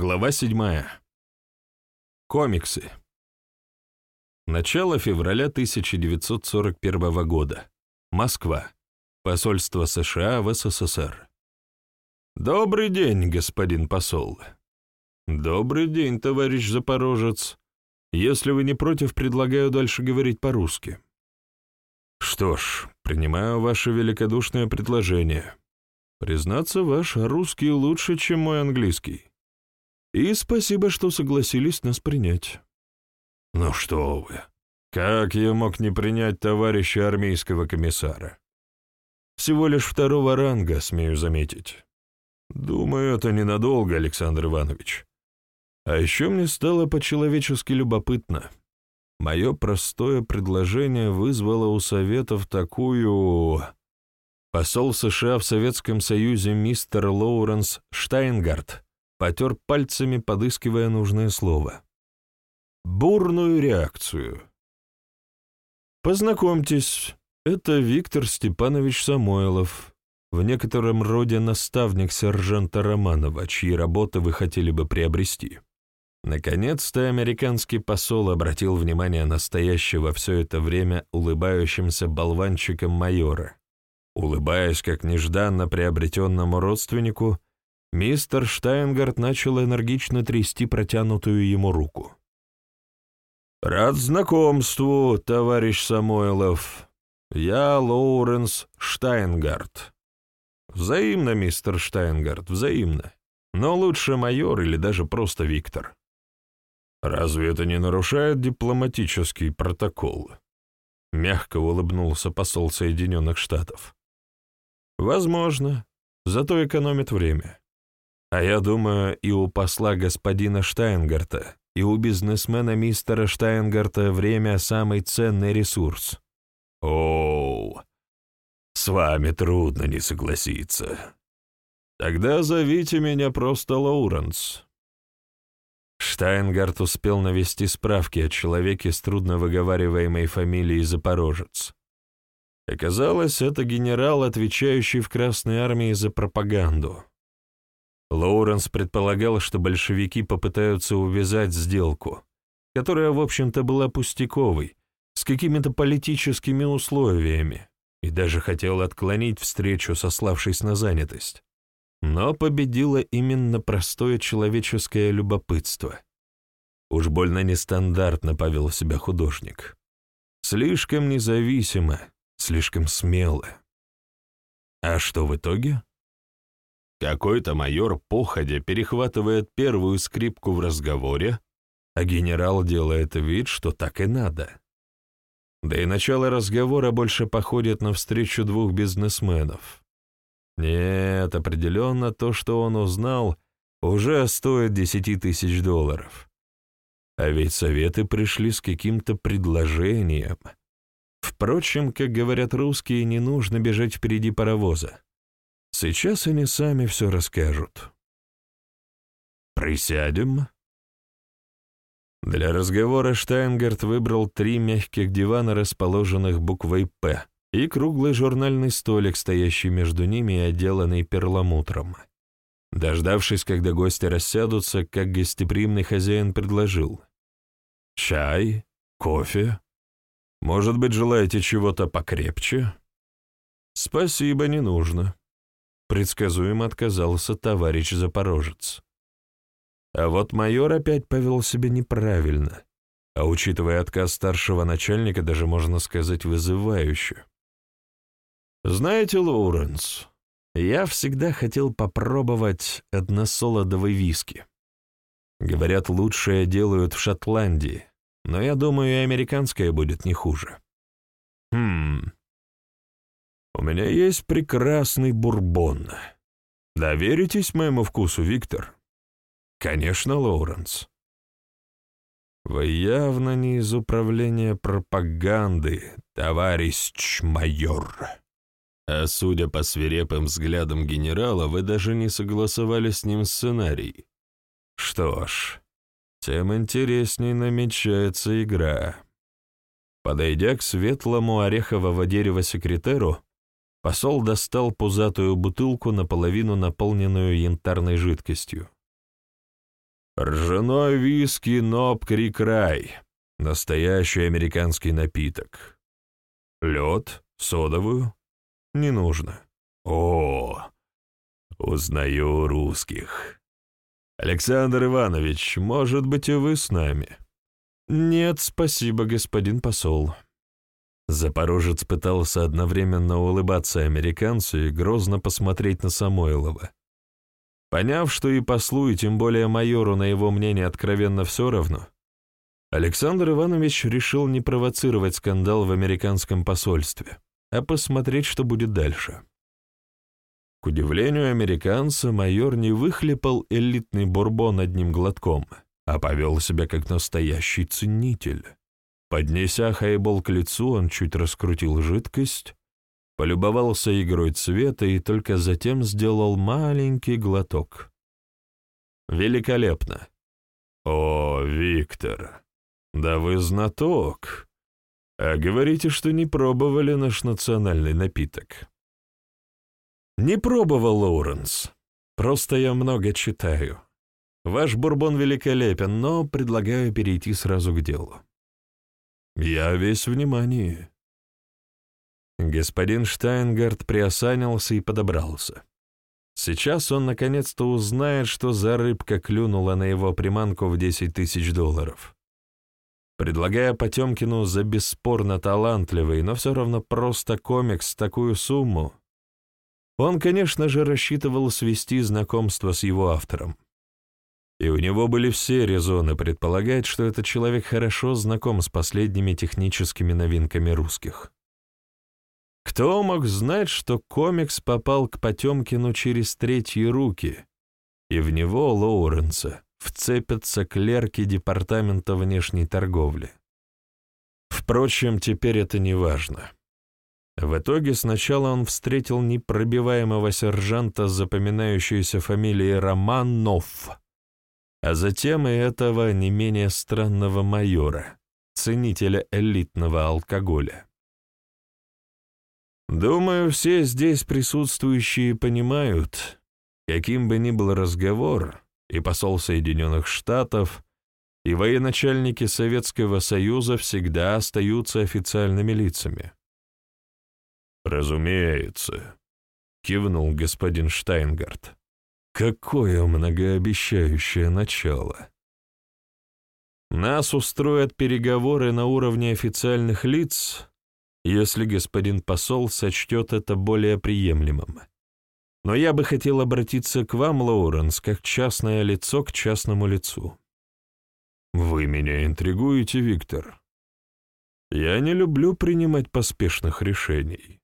Глава 7. Комиксы. Начало февраля 1941 года. Москва. Посольство США в СССР. Добрый день, господин посол. Добрый день, товарищ Запорожец. Если вы не против, предлагаю дальше говорить по-русски. Что ж, принимаю ваше великодушное предложение. Признаться, ваш русский лучше, чем мой английский. И спасибо, что согласились нас принять. Ну что вы, как я мог не принять товарища армейского комиссара? Всего лишь второго ранга, смею заметить. Думаю, это ненадолго, Александр Иванович. А еще мне стало по-человечески любопытно. Мое простое предложение вызвало у Советов такую... Посол США в Советском Союзе мистер Лоуренс Штайнгард потер пальцами, подыскивая нужное слово. Бурную реакцию. Познакомьтесь, это Виктор Степанович Самойлов, в некотором роде наставник сержанта Романова, чьи работы вы хотели бы приобрести. Наконец-то американский посол обратил внимание настоящего все это время улыбающимся болванчиком майора. Улыбаясь как нежданно приобретенному родственнику, Мистер Штайнгард начал энергично трясти протянутую ему руку. «Рад знакомству, товарищ Самойлов. Я Лоуренс Штайнгард». «Взаимно, мистер Штайнгард, взаимно. Но лучше майор или даже просто Виктор». «Разве это не нарушает дипломатический протокол?» Мягко улыбнулся посол Соединенных Штатов. «Возможно, зато экономит время. А я думаю, и у посла господина Штайнгарта, и у бизнесмена мистера Штайнгарта время — самый ценный ресурс. Оу, с вами трудно не согласиться. Тогда зовите меня просто Лоуренс. Штайнгарт успел навести справки о человеке с трудно выговариваемой фамилией Запорожец. Оказалось, это генерал, отвечающий в Красной армии за пропаганду. Лоуренс предполагал, что большевики попытаются увязать сделку, которая, в общем-то, была пустяковой, с какими-то политическими условиями, и даже хотел отклонить встречу, сославшись на занятость. Но победило именно простое человеческое любопытство. Уж больно нестандартно повел себя художник. Слишком независимо, слишком смело. А что в итоге? Какой-то майор походя перехватывает первую скрипку в разговоре, а генерал делает вид, что так и надо. Да и начало разговора больше походит на встречу двух бизнесменов. Нет, определенно то, что он узнал, уже стоит десяти тысяч долларов. А ведь советы пришли с каким-то предложением. Впрочем, как говорят русские, не нужно бежать впереди паровоза. Сейчас они сами все расскажут. «Присядем?» Для разговора Штайнгард выбрал три мягких дивана, расположенных буквой «П», и круглый журнальный столик, стоящий между ними и отделанный перламутром. Дождавшись, когда гости рассядутся, как гостеприимный хозяин предложил. «Чай? Кофе? Может быть, желаете чего-то покрепче?» «Спасибо, не нужно», Предсказуемо отказался товарищ Запорожец. А вот майор опять повел себя неправильно, а учитывая отказ старшего начальника, даже можно сказать вызывающе. «Знаете, Лоуренс, я всегда хотел попробовать односолодовый виски. Говорят, лучшее делают в Шотландии, но я думаю, и американское будет не хуже». «Хм, у меня есть прекрасный бурбон. Доверитесь моему вкусу, Виктор? Конечно, Лоуренс. Вы явно не из управления пропаганды, товарищ майор. А судя по свирепым взглядам генерала, вы даже не согласовали с ним сценарий. Что ж, тем интересней намечается игра. Подойдя к светлому орехового дерева секретеру, Посол достал пузатую бутылку, наполовину наполненную янтарной жидкостью. Ржаной виски Ноб Край. Настоящий американский напиток. Лед, содовую? Не нужно. О, узнаю русских. Александр Иванович, может быть, и вы с нами? Нет, спасибо, господин посол. Запорожец пытался одновременно улыбаться американцу и грозно посмотреть на Самойлова. Поняв, что и послу, и тем более майору на его мнение откровенно все равно, Александр Иванович решил не провоцировать скандал в американском посольстве, а посмотреть, что будет дальше. К удивлению американца, майор не выхлепал элитный бурбон одним глотком, а повел себя как настоящий ценитель. Поднеся хайбол к лицу, он чуть раскрутил жидкость, полюбовался игрой цвета и только затем сделал маленький глоток. «Великолепно!» «О, Виктор, да вы знаток! А говорите, что не пробовали наш национальный напиток». «Не пробовал, Лоуренс. Просто я много читаю. Ваш бурбон великолепен, но предлагаю перейти сразу к делу». «Я весь внимание». Господин Штайнгард приосанился и подобрался. Сейчас он наконец-то узнает, что за рыбка клюнула на его приманку в 10 тысяч долларов. Предлагая Потемкину за бесспорно талантливый, но все равно просто комикс такую сумму, он, конечно же, рассчитывал свести знакомство с его автором. И у него были все резоны предполагать, что этот человек хорошо знаком с последними техническими новинками русских. Кто мог знать, что комикс попал к Потемкину через третьи руки, и в него, Лоуренса, вцепятся клерки Департамента внешней торговли? Впрочем, теперь это не важно. В итоге сначала он встретил непробиваемого сержанта с запоминающейся фамилией Романов, а затем и этого не менее странного майора, ценителя элитного алкоголя. Думаю, все здесь присутствующие понимают, каким бы ни был разговор, и посол Соединенных Штатов, и военачальники Советского Союза всегда остаются официальными лицами. «Разумеется», — кивнул господин Штайнгард. «Какое многообещающее начало!» «Нас устроят переговоры на уровне официальных лиц, если господин посол сочтет это более приемлемым. Но я бы хотел обратиться к вам, Лоуренс, как частное лицо к частному лицу». «Вы меня интригуете, Виктор. Я не люблю принимать поспешных решений.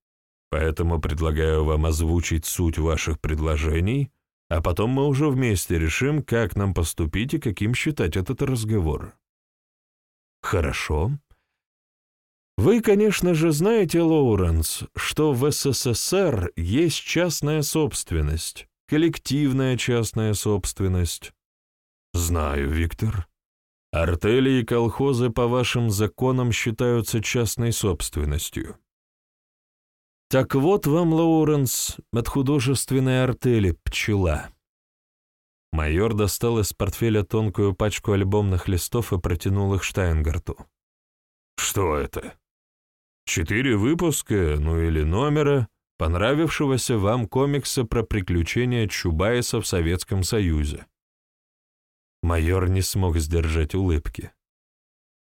Поэтому предлагаю вам озвучить суть ваших предложений, а потом мы уже вместе решим, как нам поступить и каким считать этот разговор. Хорошо. Вы, конечно же, знаете, Лоуренс, что в СССР есть частная собственность, коллективная частная собственность. Знаю, Виктор. Артели и колхозы по вашим законам считаются частной собственностью. Так вот вам, Лоуренс, от художественной артели «Пчела». Майор достал из портфеля тонкую пачку альбомных листов и протянул их Штайнгарту. «Что это? Четыре выпуска, ну или номера, понравившегося вам комикса про приключения Чубайса в Советском Союзе». Майор не смог сдержать улыбки.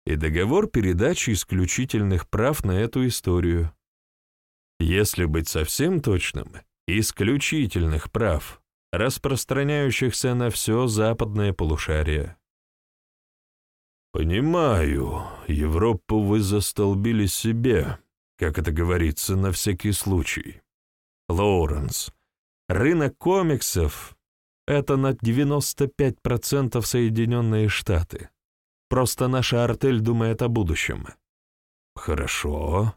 И договор передачи исключительных прав на эту историю. Если быть совсем точным, исключительных прав, распространяющихся на все западное полушарие. «Понимаю, Европу вы застолбили себе, как это говорится, на всякий случай. Лоуренс, рынок комиксов — это на 95% Соединенные Штаты. Просто наша артель думает о будущем». «Хорошо»,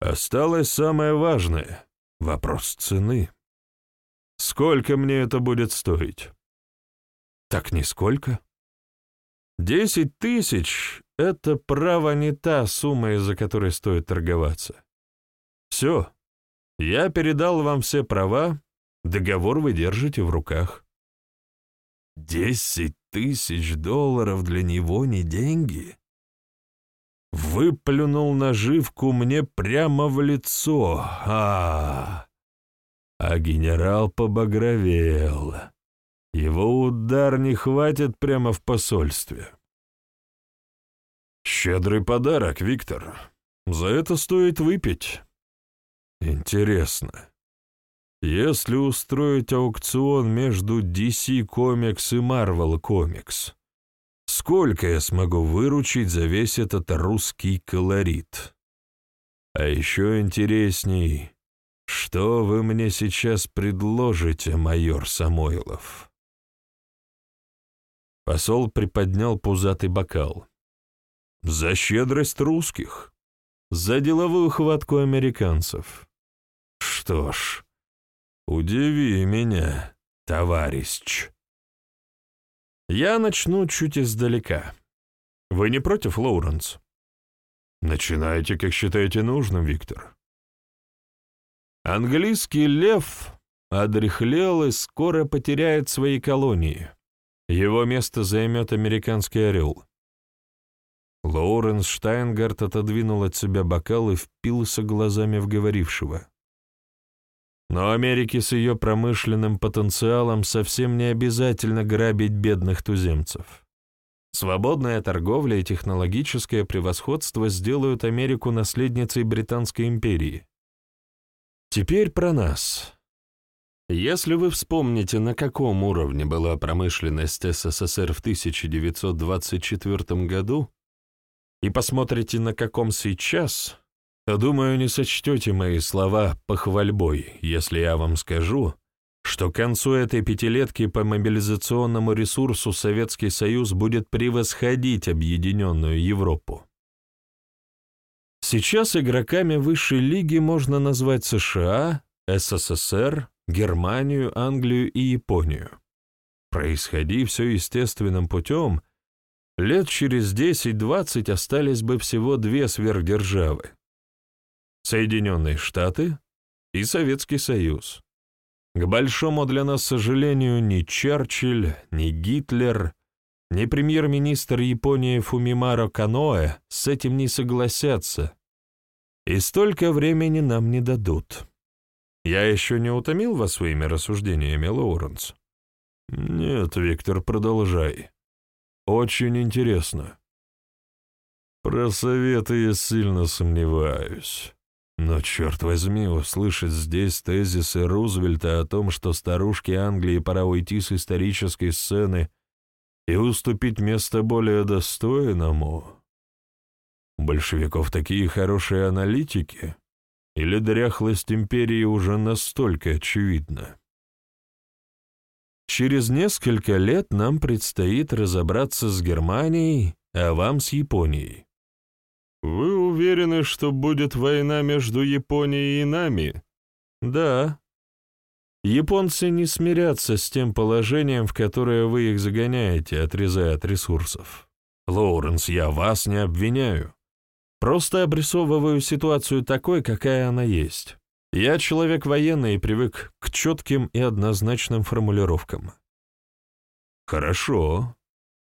Осталось самое важное — вопрос цены. Сколько мне это будет стоить? Так нисколько. Десять тысяч — это право не та сумма, из-за которой стоит торговаться. Все. Я передал вам все права, договор вы держите в руках. Десять тысяч долларов для него не деньги? Выплюнул наживку мне прямо в лицо. А, а генерал побагровел. Его удар не хватит прямо в посольстве. Щедрый подарок, Виктор. За это стоит выпить. Интересно, если устроить аукцион между DC Comics и Marvel Comics, сколько я смогу выручить за весь этот русский колорит? А еще интересней, что вы мне сейчас предложите, майор Самойлов? Посол приподнял пузатый бокал. За щедрость русских, за деловую хватку американцев. Что ж, удиви меня, товарищ. Я начну чуть издалека. Вы не против, Лоуренс? Начинайте, как считаете нужным, Виктор. Английский лев одряхлел и скоро потеряет свои колонии. Его место займет американский орел. Лоуренс Штайнгард отодвинул от себя бокал и впился глазами в говорившего. Но Америке с ее промышленным потенциалом совсем не обязательно грабить бедных туземцев. Свободная торговля и технологическое превосходство сделают Америку наследницей Британской империи. Теперь про нас. Если вы вспомните, на каком уровне была промышленность СССР в 1924 году, и посмотрите, на каком сейчас, думаю, не сочтете мои слова похвальбой, если я вам скажу, что к концу этой пятилетки по мобилизационному ресурсу Советский Союз будет превосходить объединенную Европу. Сейчас игроками высшей лиги можно назвать США, СССР, Германию, Англию и Японию. Происходи все естественным путем, лет через 10-20 остались бы всего две сверхдержавы — Соединенные Штаты и Советский Союз. К большому для нас сожалению, ни Черчилль, ни Гитлер, ни премьер-министр Японии Фумимаро Каноэ с этим не согласятся, и столько времени нам не дадут. Я еще не утомил вас своими рассуждениями, Лоуренс? Нет, Виктор, продолжай. Очень интересно. Про советы я сильно сомневаюсь. Но, черт возьми, услышать здесь тезисы Рузвельта о том, что старушке Англии пора уйти с исторической сцены и уступить место более достойному. У большевиков такие хорошие аналитики. Или дряхлость империи уже настолько очевидна? Через несколько лет нам предстоит разобраться с Германией, а вам с Японией. Вы уверены, что будет война между Японией и нами? Да. Японцы не смирятся с тем положением, в которое вы их загоняете, отрезая от ресурсов. Лоуренс, я вас не обвиняю. Просто обрисовываю ситуацию такой, какая она есть. Я человек военный и привык к четким и однозначным формулировкам. Хорошо.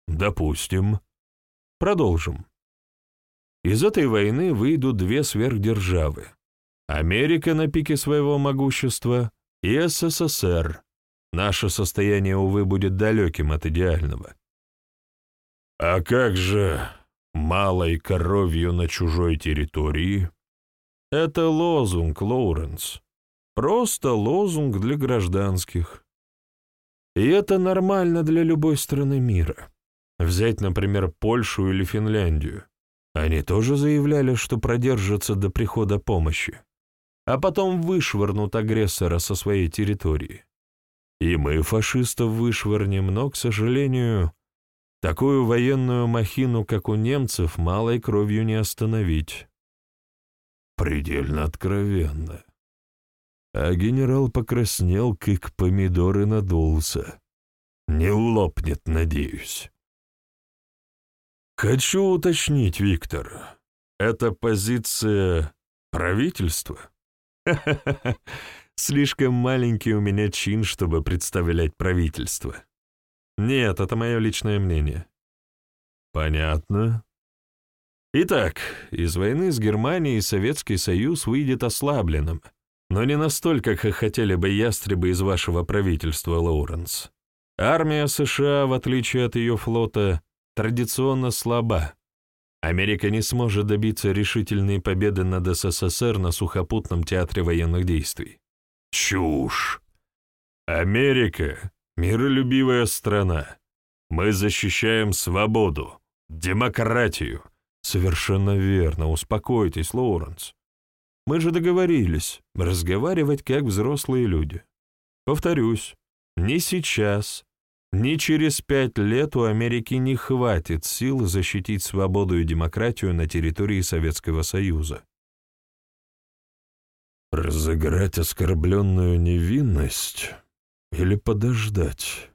Допустим. Продолжим. Из этой войны выйдут две сверхдержавы. Америка на пике своего могущества и СССР. Наше состояние, увы, будет далеким от идеального. А как же малой коровью на чужой территории? Это лозунг, Лоуренс. Просто лозунг для гражданских. И это нормально для любой страны мира. Взять, например, Польшу или Финляндию. Они тоже заявляли, что продержатся до прихода помощи, а потом вышвырнут агрессора со своей территории. И мы фашистов вышвырнем, но, к сожалению, Такую военную махину, как у немцев, малой кровью не остановить. Предельно откровенно. А генерал покраснел, как помидор, и надулся. Не лопнет, надеюсь. Хочу уточнить, Виктор, это позиция правительства? Слишком маленький у меня чин, чтобы представлять правительство. Нет, это мое личное мнение. Понятно. Итак, из войны с Германией Советский Союз выйдет ослабленным, но не настолько, как хотели бы ястребы из вашего правительства, Лоуренс. Армия США, в отличие от ее флота, традиционно слаба. Америка не сможет добиться решительной победы над СССР на сухопутном театре военных действий. Чушь! Америка — миролюбивая страна. Мы защищаем свободу, демократию. Совершенно верно, успокойтесь, Лоуренс. Мы же договорились разговаривать как взрослые люди. Повторюсь, не сейчас, ни через пять лет у Америки не хватит сил защитить свободу и демократию на территории Советского Союза. Разыграть оскорбленную невинность или подождать?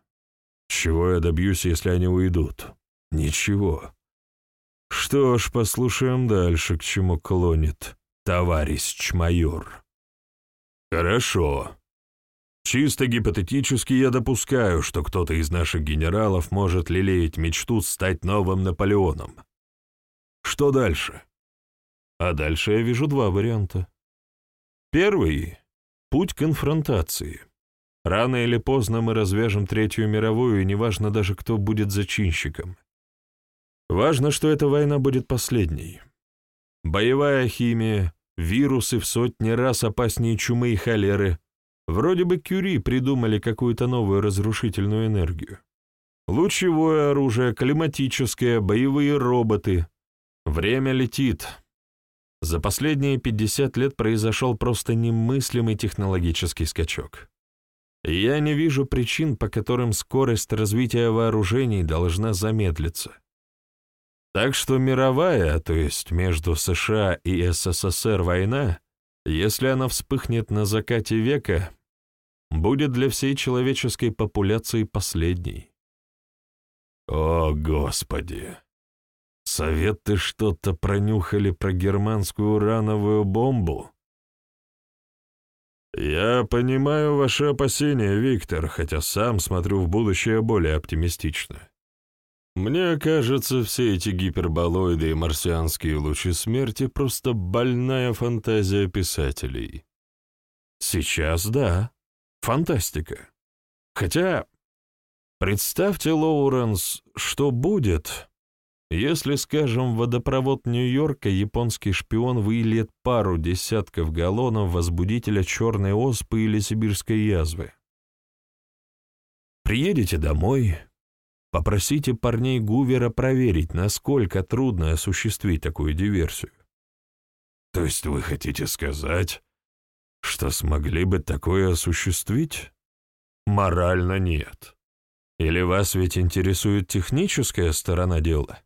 Чего я добьюсь, если они уйдут? Ничего. Что ж, послушаем дальше, к чему клонит товарищ майор. Хорошо. Чисто гипотетически я допускаю, что кто-то из наших генералов может лелеять мечту стать новым Наполеоном. Что дальше? А дальше я вижу два варианта. Первый — путь конфронтации. Рано или поздно мы развяжем Третью мировую, и неважно даже, кто будет зачинщиком. Важно, что эта война будет последней. Боевая химия, вирусы в сотни раз опаснее чумы и холеры, Вроде бы Кюри придумали какую-то новую разрушительную энергию. Лучевое оружие, климатическое, боевые роботы. Время летит. За последние 50 лет произошел просто немыслимый технологический скачок. Я не вижу причин, по которым скорость развития вооружений должна замедлиться. Так что мировая, то есть между США и СССР война, если она вспыхнет на закате века, будет для всей человеческой популяции последней. О, Господи! Советы что-то пронюхали про германскую урановую бомбу? Я понимаю ваши опасения, Виктор, хотя сам смотрю в будущее более оптимистично. Мне кажется, все эти гиперболоиды и марсианские лучи смерти — просто больная фантазия писателей. Сейчас да, фантастика. Хотя, представьте, Лоуренс, что будет, если, скажем, водопровод Нью-Йорка японский шпион выльет пару десятков галлонов возбудителя черной оспы или сибирской язвы. Приедете домой, Попросите парней Гувера проверить, насколько трудно осуществить такую диверсию. То есть вы хотите сказать, что смогли бы такое осуществить? Морально нет. Или вас ведь интересует техническая сторона дела?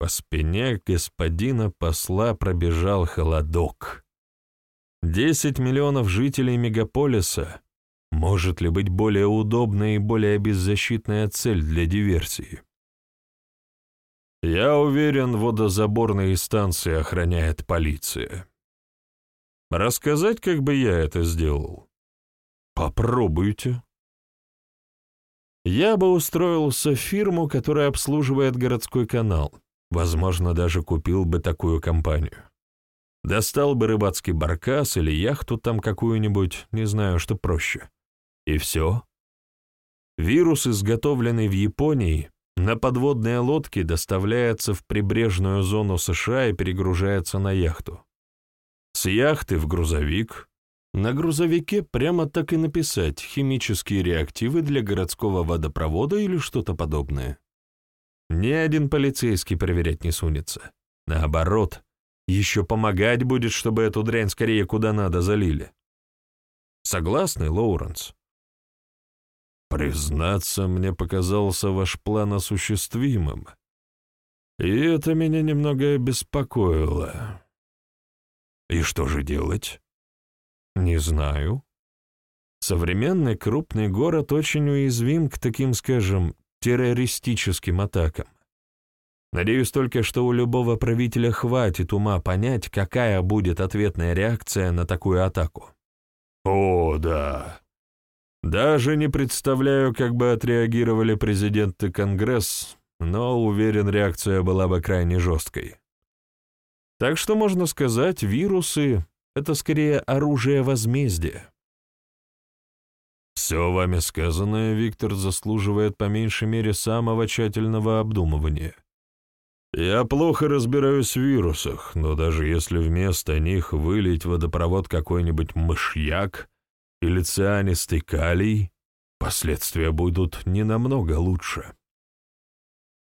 По спине господина посла пробежал холодок. Десять миллионов жителей мегаполиса может ли быть более удобная и более беззащитная цель для диверсии? Я уверен, водозаборные станции охраняет полиция. Рассказать, как бы я это сделал? Попробуйте. Я бы устроился в фирму, которая обслуживает городской канал. Возможно, даже купил бы такую компанию. Достал бы рыбацкий баркас или яхту там какую-нибудь, не знаю, что проще. И все. Вирус, изготовленный в Японии, на подводные лодке доставляется в прибрежную зону США и перегружается на яхту. С яхты в грузовик. На грузовике прямо так и написать «химические реактивы для городского водопровода» или что-то подобное. Ни один полицейский проверять не сунется. Наоборот, еще помогать будет, чтобы эту дрянь скорее куда надо залили. Согласны, Лоуренс? Признаться, мне показался ваш план осуществимым, и это меня немного беспокоило. И что же делать? Не знаю. Современный крупный город очень уязвим к таким, скажем, террористическим атакам. Надеюсь только, что у любого правителя хватит ума понять, какая будет ответная реакция на такую атаку. О, да. Даже не представляю, как бы отреагировали президент и Конгресс, но уверен, реакция была бы крайне жесткой. Так что можно сказать, вирусы — это скорее оружие возмездия. Все вами сказанное, Виктор, заслуживает по меньшей мере самого тщательного обдумывания. Я плохо разбираюсь в вирусах, но даже если вместо них вылить водопровод какой-нибудь мышьяк или цианистый калий, последствия будут не намного лучше.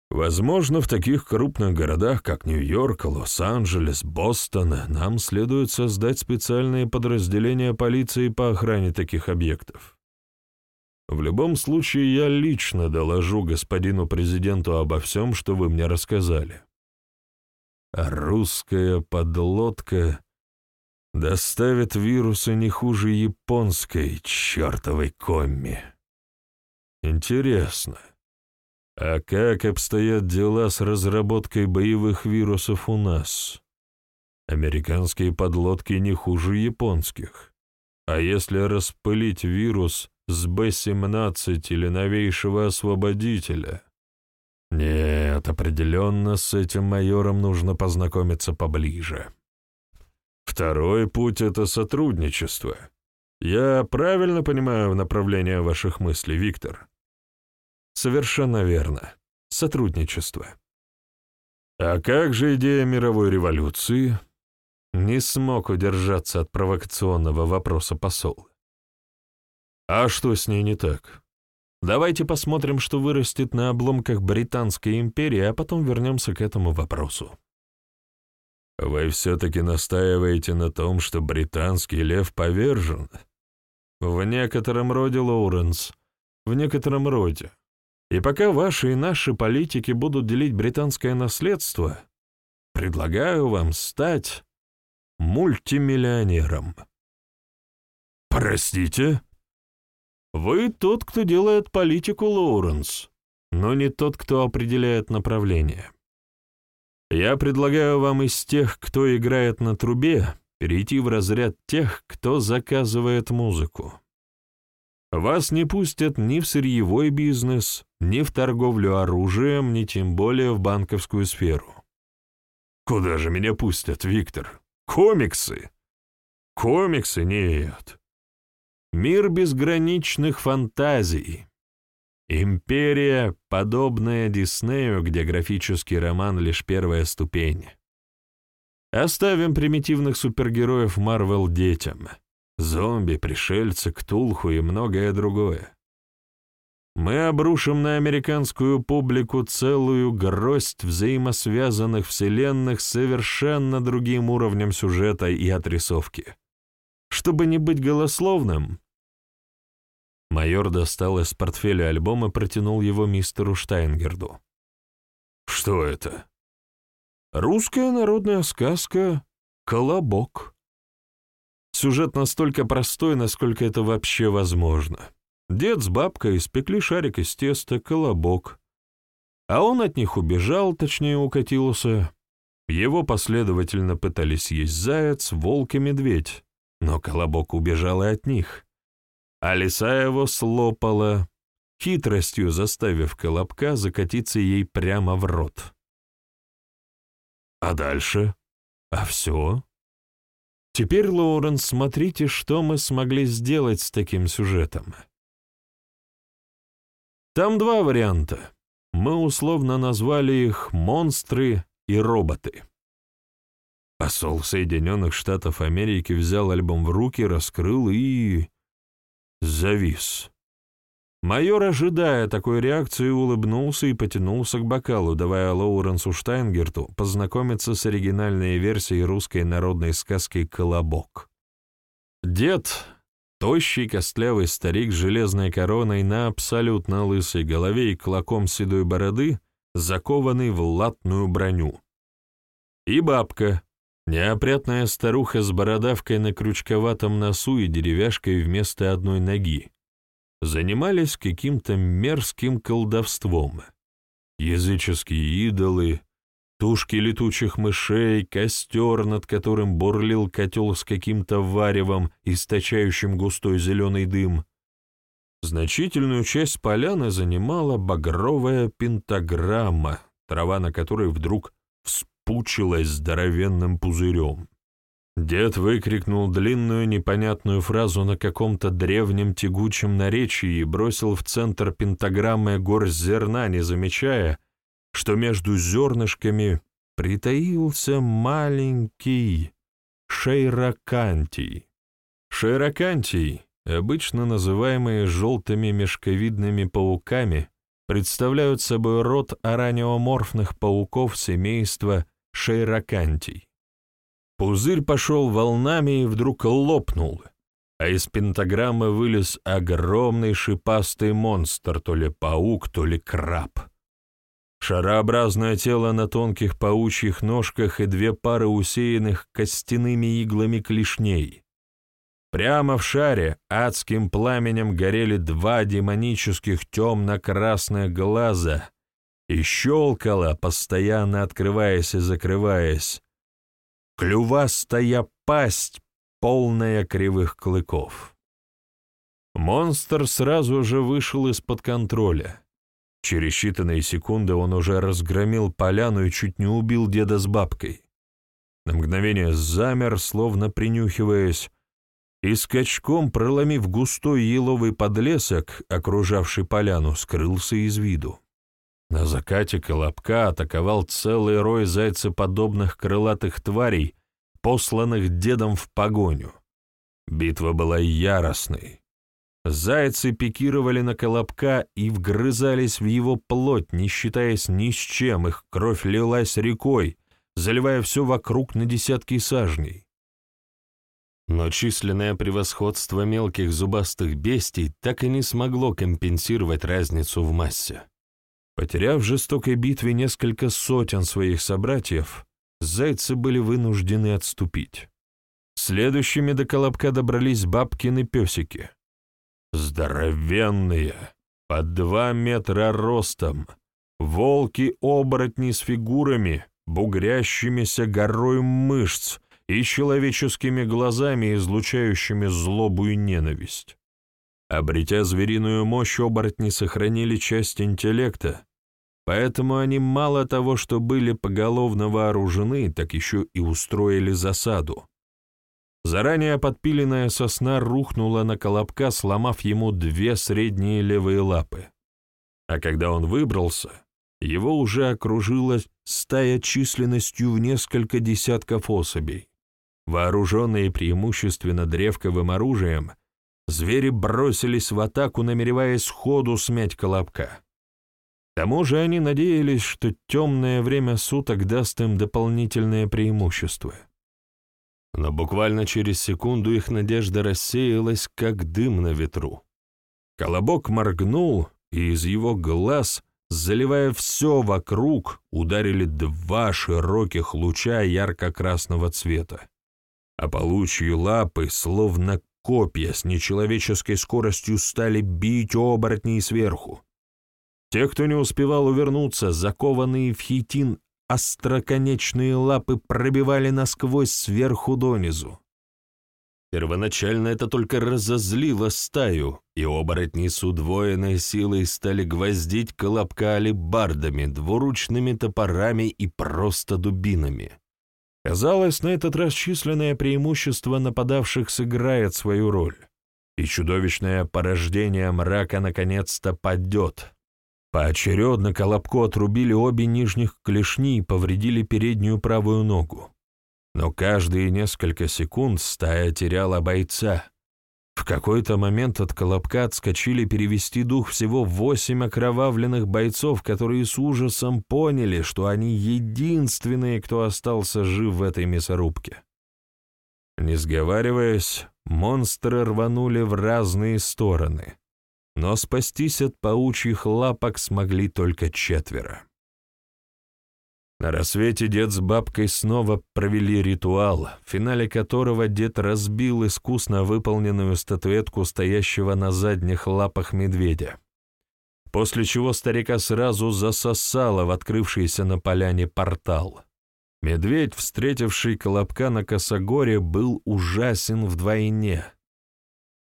Возможно, в таких крупных городах, как Нью-Йорк, Лос-Анджелес, Бостон, нам следует создать специальные подразделения полиции по охране таких объектов. В любом случае, я лично доложу господину президенту обо всем, что вы мне рассказали. А русская подлодка доставит вирусы не хуже японской чертовой комми. Интересно, а как обстоят дела с разработкой боевых вирусов у нас? Американские подлодки не хуже японских. А если распылить вирус с Б-17 или новейшего освободителя? Нет, определенно с этим майором нужно познакомиться поближе. Второй путь — это сотрудничество. Я правильно понимаю направление ваших мыслей, Виктор? Совершенно верно. Сотрудничество. А как же идея мировой революции? Не смог удержаться от провокационного вопроса посол. А что с ней не так? Давайте посмотрим, что вырастет на обломках Британской империи, а потом вернемся к этому вопросу. Вы все-таки настаиваете на том, что британский лев повержен? В некотором роде, Лоуренс, в некотором роде. И пока ваши и наши политики будут делить британское наследство, предлагаю вам стать мультимиллионером. Простите? Вы тот, кто делает политику, Лоуренс, но не тот, кто определяет направление. Я предлагаю вам из тех, кто играет на трубе, перейти в разряд тех, кто заказывает музыку. Вас не пустят ни в сырьевой бизнес, ни в торговлю оружием, ни тем более в банковскую сферу. Куда же меня пустят, Виктор? Комиксы? Комиксы нет. Мир безграничных фантазий. Империя, подобная Диснею, где графический роман — лишь первая ступень. Оставим примитивных супергероев Марвел детям — зомби, пришельцы, ктулху и многое другое. Мы обрушим на американскую публику целую гроздь взаимосвязанных вселенных с совершенно другим уровнем сюжета и отрисовки. Чтобы не быть голословным, майор достал из портфеля альбом и протянул его мистеру Штайнгерду. «Что это?» «Русская народная сказка «Колобок». Сюжет настолько простой, насколько это вообще возможно. Дед с бабкой испекли шарик из теста, колобок. А он от них убежал, точнее укатился. Его последовательно пытались есть заяц, волк и медведь, но колобок убежал и от них. А лиса его слопала, хитростью заставив колобка закатиться ей прямо в рот. А дальше? А все? Теперь, Лоуренс, смотрите, что мы смогли сделать с таким сюжетом. Там два варианта. Мы условно назвали их «монстры» и «роботы». Посол Соединенных Штатов Америки взял альбом в руки, раскрыл и... завис. Майор, ожидая такой реакции, улыбнулся и потянулся к бокалу, давая Лоуренсу Штайнгерту познакомиться с оригинальной версией русской народной сказки «Колобок». Дед, тощий костлявый старик с железной короной на абсолютно лысой голове и клоком седой бороды, закованный в латную броню. И бабка, неопрятная старуха с бородавкой на крючковатом носу и деревяшкой вместо одной ноги, занимались каким-то мерзким колдовством. Языческие идолы, тушки летучих мышей, костер, над которым бурлил котел с каким-то варевом, источающим густой зеленый дым. Значительную часть поляны занимала багровая пентаграмма, трава на которой вдруг вспучилась здоровенным пузырем. Дед выкрикнул длинную непонятную фразу на каком-то древнем тягучем наречии и бросил в центр пентаграммы горсть зерна, не замечая, что между зернышками притаился маленький шейракантий. Шейракантий, обычно называемые желтыми мешковидными пауками, представляют собой род араниоморфных пауков семейства шейракантий. Пузырь пошел волнами и вдруг лопнул, а из пентаграммы вылез огромный шипастый монстр, то ли паук, то ли краб. Шарообразное тело на тонких паучьих ножках и две пары усеянных костяными иглами клешней. Прямо в шаре адским пламенем горели два демонических темно-красных глаза и щелкало, постоянно открываясь и закрываясь, клювастая пасть, полная кривых клыков. Монстр сразу же вышел из-под контроля. Через считанные секунды он уже разгромил поляну и чуть не убил деда с бабкой. На мгновение замер, словно принюхиваясь, и скачком, проломив густой еловый подлесок, окружавший поляну, скрылся из виду. На закате колобка атаковал целый рой зайцеподобных крылатых тварей, посланных дедом в погоню. Битва была яростной. Зайцы пикировали на колобка и вгрызались в его плоть, не считаясь ни с чем, их кровь лилась рекой, заливая все вокруг на десятки сажней. Но численное превосходство мелких зубастых бестий так и не смогло компенсировать разницу в массе. Потеряв в жестокой битве несколько сотен своих собратьев, зайцы были вынуждены отступить. Следующими до Колобка добрались бабкины песики. Здоровенные, по два метра ростом, волки-оборотни с фигурами, бугрящимися горой мышц и человеческими глазами, излучающими злобу и ненависть. Обретя звериную мощь, оборотни сохранили часть интеллекта, поэтому они мало того, что были поголовно вооружены, так еще и устроили засаду. Заранее подпиленная сосна рухнула на колобка, сломав ему две средние левые лапы. А когда он выбрался, его уже окружила стая численностью в несколько десятков особей. Вооруженные преимущественно древковым оружием, звери бросились в атаку, намереваясь сходу смять колобка. К тому же они надеялись, что темное время суток даст им дополнительное преимущество. Но буквально через секунду их надежда рассеялась, как дым на ветру. Колобок моргнул, и из его глаз, заливая все вокруг, ударили два широких луча ярко-красного цвета. А паучьи лапы, словно копья с нечеловеческой скоростью, стали бить оборотней сверху. Те, кто не успевал увернуться, закованные в хитин остроконечные лапы пробивали насквозь сверху донизу. Первоначально это только разозлило стаю, и оборотни с удвоенной силой стали гвоздить колобка алебардами, двуручными топорами и просто дубинами. Казалось, на этот раз численное преимущество нападавших сыграет свою роль, и чудовищное порождение мрака наконец-то падет, Поочередно Колобку отрубили обе нижних клешни и повредили переднюю правую ногу. Но каждые несколько секунд стая теряла бойца. В какой-то момент от Колобка отскочили перевести дух всего восемь окровавленных бойцов, которые с ужасом поняли, что они единственные, кто остался жив в этой мясорубке. Не сговариваясь, монстры рванули в разные стороны — но спастись от паучьих лапок смогли только четверо. На рассвете дед с бабкой снова провели ритуал, в финале которого дед разбил искусно выполненную статуэтку стоящего на задних лапах медведя, после чего старика сразу засосало в открывшийся на поляне портал. Медведь, встретивший Колобка на Косогоре, был ужасен вдвойне.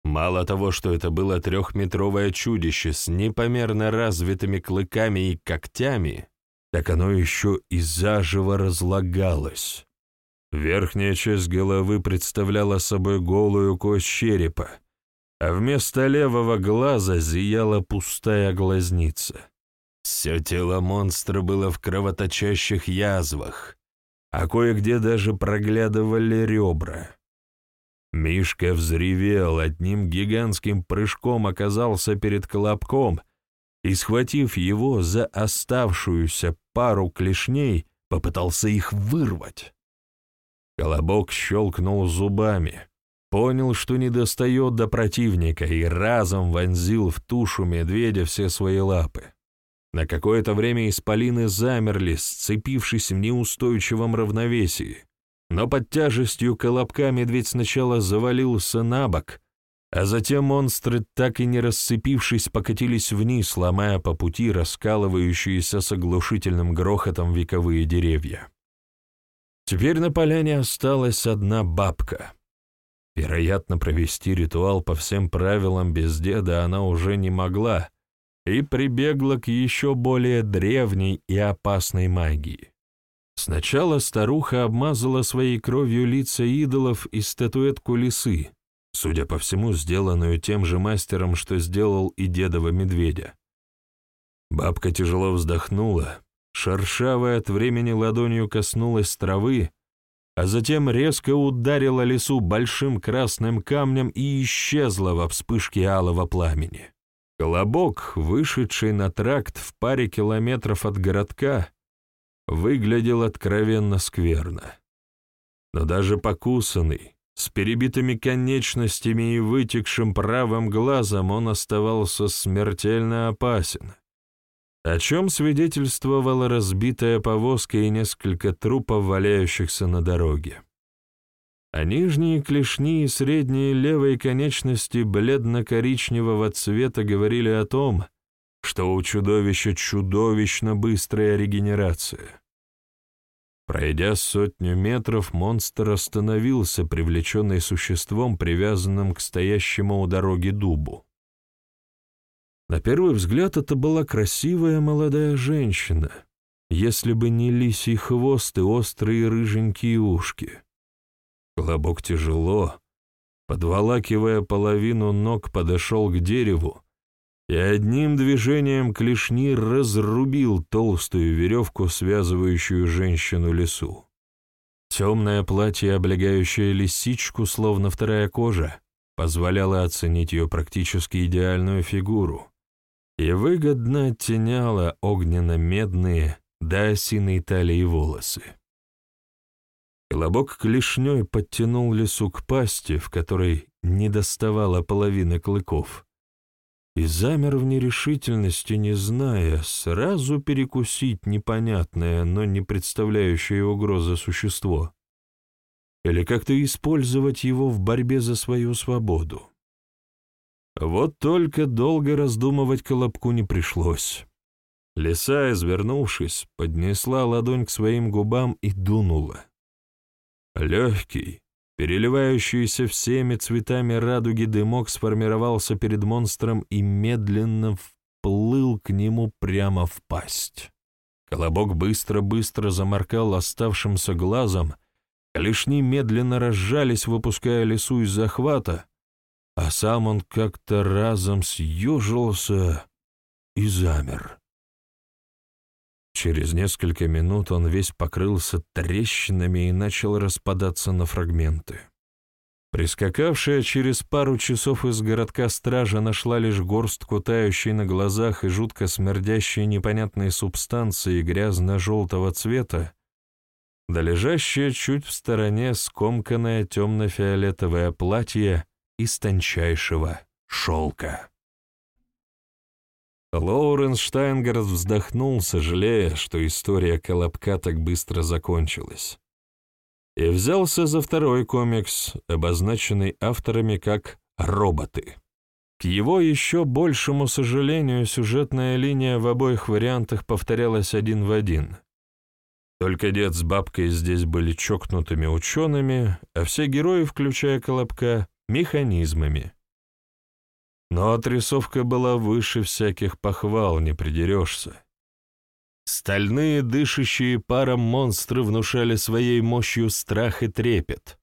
Мало того, что это было трехметровое чудище с непомерно развитыми клыками и когтями, так оно еще и заживо разлагалось. Верхняя часть головы представляла собой голую кость черепа, а вместо левого глаза зияла пустая глазница. Все тело монстра было в кровоточащих язвах, а кое-где даже проглядывали ребра. Мишка взревел, одним гигантским прыжком оказался перед колобком и, схватив его за оставшуюся пару клешней, попытался их вырвать. Колобок щелкнул зубами, понял, что не достает до противника и разом вонзил в тушу медведя все свои лапы. На какое-то время исполины замерли, сцепившись в неустойчивом равновесии, но под тяжестью колобка медведь сначала завалился на бок, а затем монстры, так и не расцепившись, покатились вниз, ломая по пути раскалывающиеся с оглушительным грохотом вековые деревья. Теперь на поляне осталась одна бабка. Вероятно, провести ритуал по всем правилам без деда она уже не могла и прибегла к еще более древней и опасной магии. Сначала старуха обмазала своей кровью лица идолов и статуэтку лисы, судя по всему, сделанную тем же мастером, что сделал и дедова медведя. Бабка тяжело вздохнула, шершавая от времени ладонью коснулась травы, а затем резко ударила лесу большим красным камнем и исчезла во вспышке алого пламени. Колобок, вышедший на тракт в паре километров от городка, выглядел откровенно скверно. Но даже покусанный, с перебитыми конечностями и вытекшим правым глазом он оставался смертельно опасен о чем свидетельствовала разбитая повозка и несколько трупов, валяющихся на дороге. А нижние клешни и средние левые конечности бледно-коричневого цвета говорили о том, что у чудовища чудовищно быстрая регенерация. Пройдя сотню метров, монстр остановился, привлеченный существом, привязанным к стоящему у дороги дубу. На первый взгляд это была красивая молодая женщина, если бы не лисий хвост и острые рыженькие ушки. Колобок тяжело, подволакивая половину ног, подошел к дереву и одним движением клешни разрубил толстую веревку, связывающую женщину лесу. Темное платье, облегающее лисичку, словно вторая кожа, позволяло оценить ее практически идеальную фигуру и выгодно оттеняла огненно-медные до осиной талии волосы. Колобок клешней подтянул лесу к пасти, в которой не доставала половины клыков, и замер в нерешительности, не зная, сразу перекусить непонятное, но не представляющее угрозы существо, или как-то использовать его в борьбе за свою свободу. Вот только долго раздумывать Колобку не пришлось. Лиса, извернувшись, поднесла ладонь к своим губам и дунула. Легкий, переливающийся всеми цветами радуги дымок сформировался перед монстром и медленно вплыл к нему прямо в пасть. Колобок быстро-быстро заморкал оставшимся глазом, клешни медленно разжались, выпуская лесу из захвата, а сам он как-то разом съежился и замер. Через несколько минут он весь покрылся трещинами и начал распадаться на фрагменты. Прискакавшая через пару часов из городка стража нашла лишь горстку тающей на глазах и жутко смердящей непонятной субстанции грязно-желтого цвета, да лежащее чуть в стороне скомканное темно-фиолетовое платье из тончайшего шелка. Лоуренс Штайнгард вздохнул, сожалея, что история Колобка так быстро закончилась, и взялся за второй комикс, обозначенный авторами как «Роботы». К его еще большему сожалению, сюжетная линия в обоих вариантах повторялась один в один. Только дед с бабкой здесь были чокнутыми учеными, а все герои, включая Колобка, механизмами. Но отрисовка была выше всяких похвал, не придерешься. Стальные, дышащие паром монстры внушали своей мощью страх и трепет,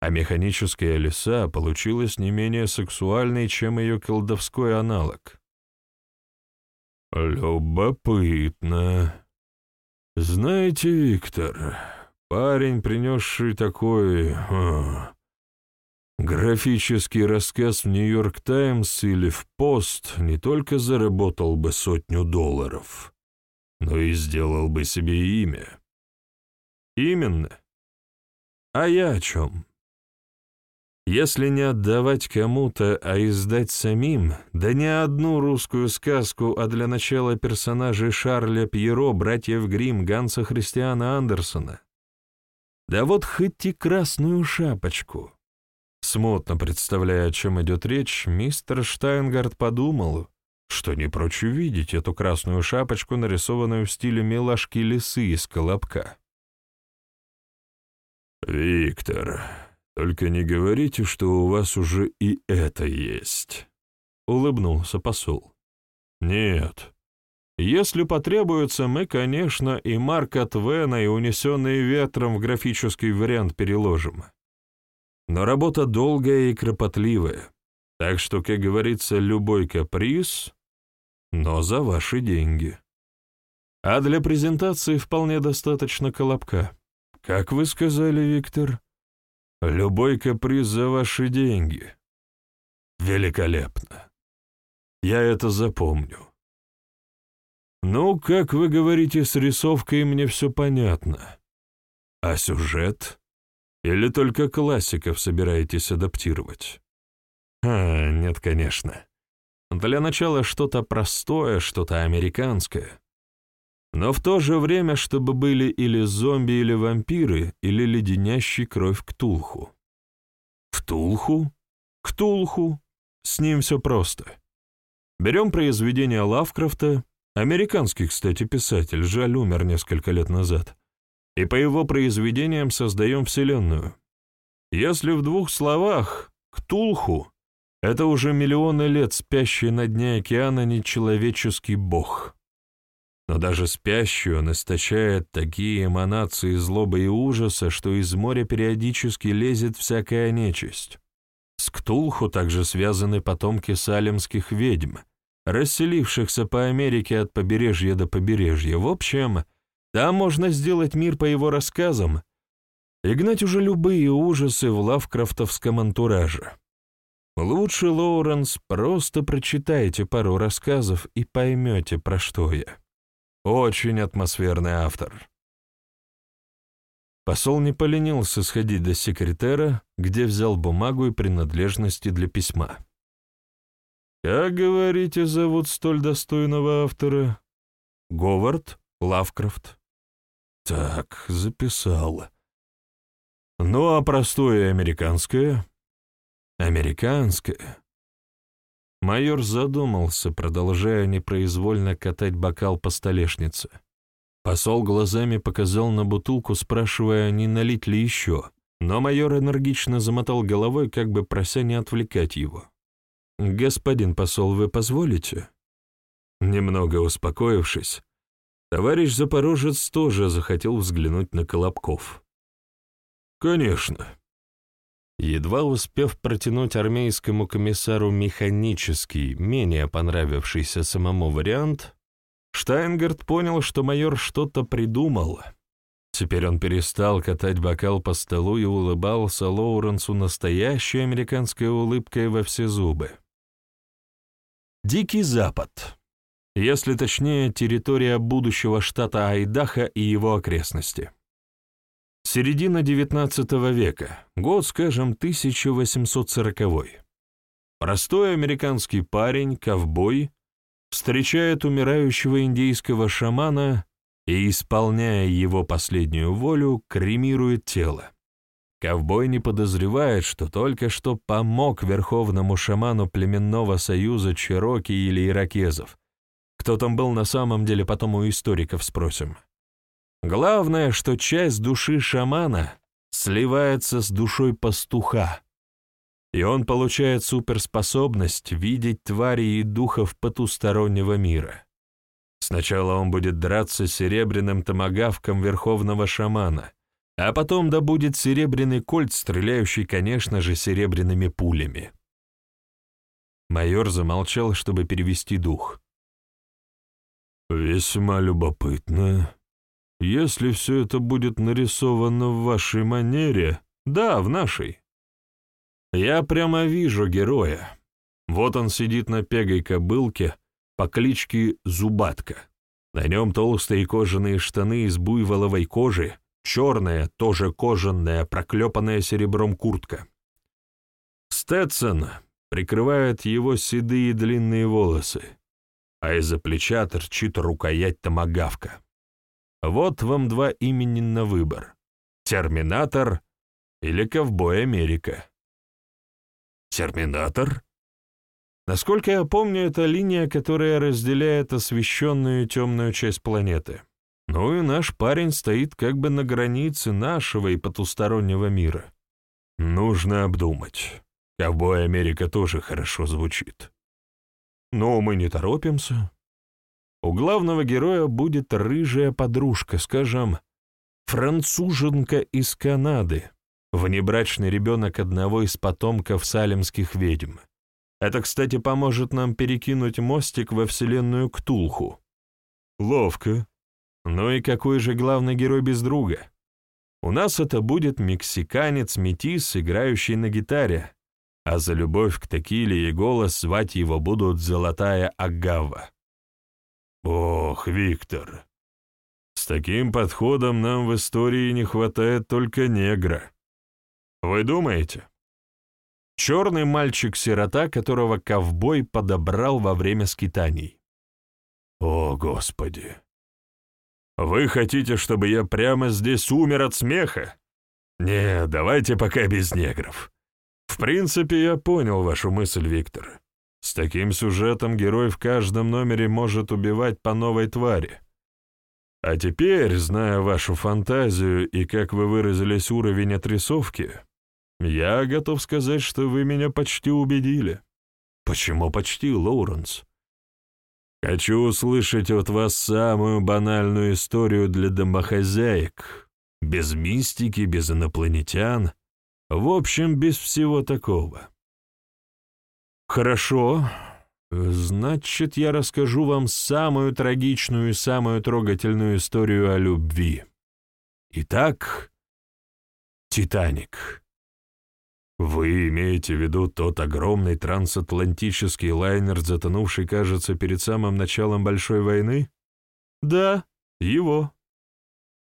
а механическая лиса получилась не менее сексуальной, чем ее колдовской аналог. «Любопытно. Знаете, Виктор, парень, принесший такой... Э, графический рассказ в «Нью-Йорк Таймс» или в «Пост» не только заработал бы сотню долларов, но и сделал бы себе имя. Именно. А я о чем? Если не отдавать кому-то, а издать самим, да не одну русскую сказку, а для начала персонажей Шарля Пьеро, братьев Гримм, Ганса Христиана Андерсона. Да вот хоть и красную шапочку. Смутно представляя, о чем идет речь, мистер Штайнгард подумал, что не прочь увидеть эту красную шапочку, нарисованную в стиле милашки лисы из колобка. «Виктор», только не говорите, что у вас уже и это есть», — улыбнулся посол. «Нет. Если потребуется, мы, конечно, и Марка Твена, и унесенные ветром в графический вариант переложим. Но работа долгая и кропотливая, так что, как говорится, любой каприз, но за ваши деньги. А для презентации вполне достаточно колобка. Как вы сказали, Виктор?» Любой каприз за ваши деньги. Великолепно. Я это запомню. Ну, как вы говорите, с рисовкой мне все понятно. А сюжет? Или только классиков собираетесь адаптировать? А, нет, конечно. Для начала что-то простое, что-то американское но в то же время, чтобы были или зомби, или вампиры, или леденящий кровь Ктулху. Ктулху? Ктулху? С ним все просто. Берем произведение Лавкрафта, американский, кстати, писатель, жаль, умер несколько лет назад, и по его произведениям создаем Вселенную. Если в двух словах, Ктулху — это уже миллионы лет спящий на дне океана нечеловеческий бог но даже спящую он источает такие эманации злобы и ужаса, что из моря периодически лезет всякая нечисть. С Ктулху также связаны потомки салемских ведьм, расселившихся по Америке от побережья до побережья. В общем, там можно сделать мир по его рассказам и гнать уже любые ужасы в лавкрафтовском антураже. Лучше, Лоуренс, просто прочитайте пару рассказов и поймете, про что я. Очень атмосферный автор. Посол не поленился сходить до секретера, где взял бумагу и принадлежности для письма. «Как, говорите, зовут столь достойного автора?» «Говард Лавкрафт». «Так, записал. Ну, а простое американское?» «Американское. Майор задумался, продолжая непроизвольно катать бокал по столешнице. Посол глазами показал на бутылку, спрашивая, не налить ли еще, но майор энергично замотал головой, как бы прося не отвлекать его. «Господин посол, вы позволите?» Немного успокоившись, товарищ Запорожец тоже захотел взглянуть на Колобков. «Конечно», Едва успев протянуть армейскому комиссару механический, менее понравившийся самому вариант, Штайнгард понял, что майор что-то придумал. Теперь он перестал катать бокал по столу и улыбался Лоуренсу настоящей американской улыбкой во все зубы. Дикий Запад. Если точнее, территория будущего штата Айдахо и его окрестности. Середина XIX века, год, скажем, 1840-й. Простой американский парень, ковбой, встречает умирающего индейского шамана и, исполняя его последнюю волю, кремирует тело. Ковбой не подозревает, что только что помог верховному шаману племенного союза Чероки или Иракезов. Кто там был на самом деле, потом у историков спросим. Главное, что часть души шамана сливается с душой пастуха. и он получает суперспособность видеть тварей и духов потустороннего мира. Сначала он будет драться с серебряным томагавком верховного шамана, а потом добудет серебряный кольт, стреляющий, конечно же, серебряными пулями. Майор замолчал, чтобы перевести дух. «Весьма любопытно. Если все это будет нарисовано в вашей манере...» «Да, в нашей. Я прямо вижу героя. Вот он сидит на пегой кобылке по кличке Зубатка. На нем толстые кожаные штаны из буйволовой кожи, черная, тоже кожаная, проклепанная серебром куртка. Сtetson прикрывает его седые длинные волосы, а из-за плеча торчит рукоять томагавка. Вот вам два имени на выбор — Терминатор или Ковбой Америка. Терминатор? Насколько я помню, это линия, которая разделяет освещенную темную часть планеты. Ну и наш парень стоит как бы на границе нашего и потустороннего мира. Нужно обдумать. Ковбой Америка тоже хорошо звучит. Но мы не торопимся. У главного героя будет рыжая подружка, скажем, француженка из Канады, внебрачный ребенок одного из потомков салемских ведьм. Это, кстати, поможет нам перекинуть мостик во вселенную Ктулху. Ловко. Ну и какой же главный герой без друга? У нас это будет мексиканец-метис, играющий на гитаре, а за любовь к текиле и голос звать его будут Золотая Агава. Ох, Виктор, с таким подходом нам в истории не хватает только негра. Вы думаете? Черный мальчик-сирота, которого ковбой подобрал во время скитаний. О, Господи! Вы хотите, чтобы я прямо здесь умер от смеха? Не, давайте пока без негров. В принципе, я понял вашу мысль, Виктор. С таким сюжетом герой в каждом номере может убивать по новой твари. А теперь, зная вашу фантазию и, как вы выразились, уровень отрисовки, я готов сказать, что вы меня почти убедили. Почему почти, Лоуренс? Хочу услышать от вас самую банальную историю для домохозяек. Без мистики, без инопланетян. В общем, без всего такого. Хорошо. Значит, я расскажу вам самую трагичную и самую трогательную историю о любви. Итак, «Титаник». Вы имеете в виду тот огромный трансатлантический лайнер, затонувший, кажется, перед самым началом Большой войны? Да, его.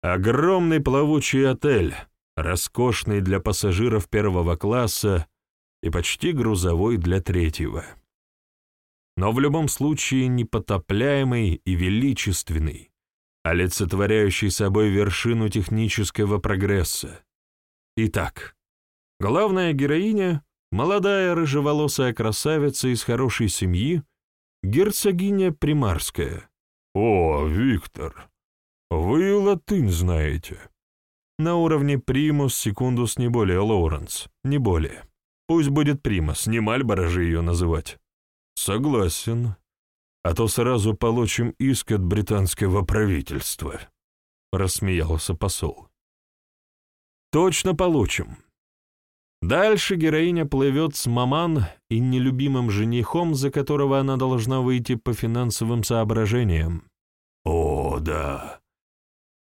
Огромный плавучий отель, роскошный для пассажиров первого класса и почти грузовой для третьего. Но в любом случае непотопляемый и величественный, олицетворяющий собой вершину технического прогресса. Итак, Главная героиня — молодая рыжеволосая красавица из хорошей семьи, герцогиня Примарская. «О, Виктор, вы латынь знаете». На уровне примус, секундус, не более, Лоуренс, не более. Пусть будет примус, не Мальборо же ее называть. Согласен. А то сразу получим иск от британского правительства, рассмеялся посол. Точно получим. Дальше героиня плывет с маман и нелюбимым женихом, за которого она должна выйти по финансовым соображениям. О, да.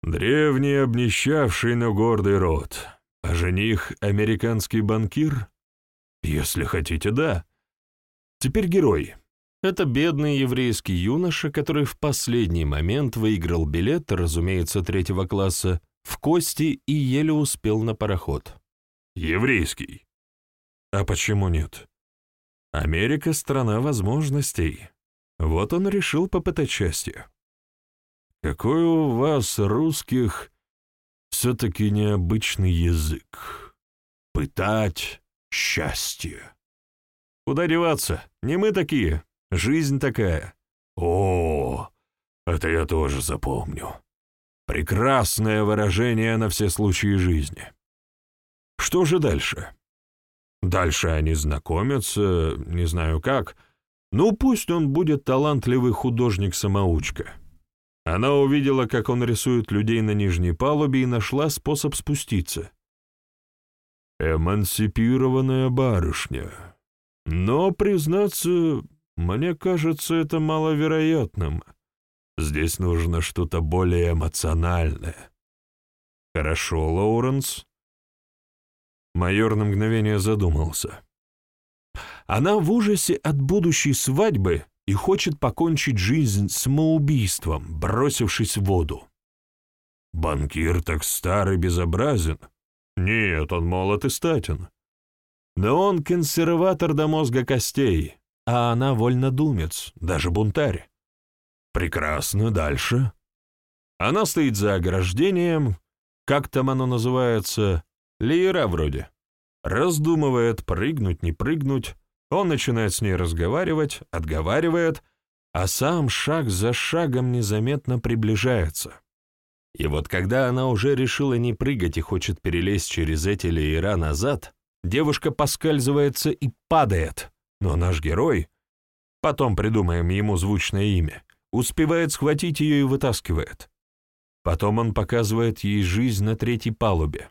Древний обнищавший, но гордый род. А жених — американский банкир? Если хотите, да. Теперь герой. Это бедный еврейский юноша, который в последний момент выиграл билет, разумеется, третьего класса, в кости и еле успел на пароход. Еврейский. А почему нет? Америка — страна возможностей. Вот он решил попытать счастье. Какой у вас, русских, все-таки необычный язык. Пытать счастье. Куда деваться? Не мы такие. Жизнь такая. О, это я тоже запомню. Прекрасное выражение на все случаи жизни. Что же дальше? Дальше они знакомятся, не знаю как. Ну, пусть он будет талантливый художник-самоучка. Она увидела, как он рисует людей на нижней палубе и нашла способ спуститься. Эмансипированная барышня. Но, признаться, мне кажется это маловероятным. Здесь нужно что-то более эмоциональное. Хорошо, Лоуренс. Майор на мгновение задумался. Она в ужасе от будущей свадьбы и хочет покончить жизнь самоубийством, бросившись в воду. Банкир так старый безобразен. Нет, он молод и статен. Но он консерватор до мозга костей, а она вольнодумец, даже бунтарь. Прекрасно, дальше. Она стоит за ограждением, как там оно называется, леера вроде. Раздумывает, прыгнуть, не прыгнуть. Он начинает с ней разговаривать, отговаривает, а сам шаг за шагом незаметно приближается. И вот когда она уже решила не прыгать и хочет перелезть через эти леера назад, девушка поскальзывается и падает, но наш герой, потом придумаем ему звучное имя, успевает схватить ее и вытаскивает. Потом он показывает ей жизнь на третьей палубе.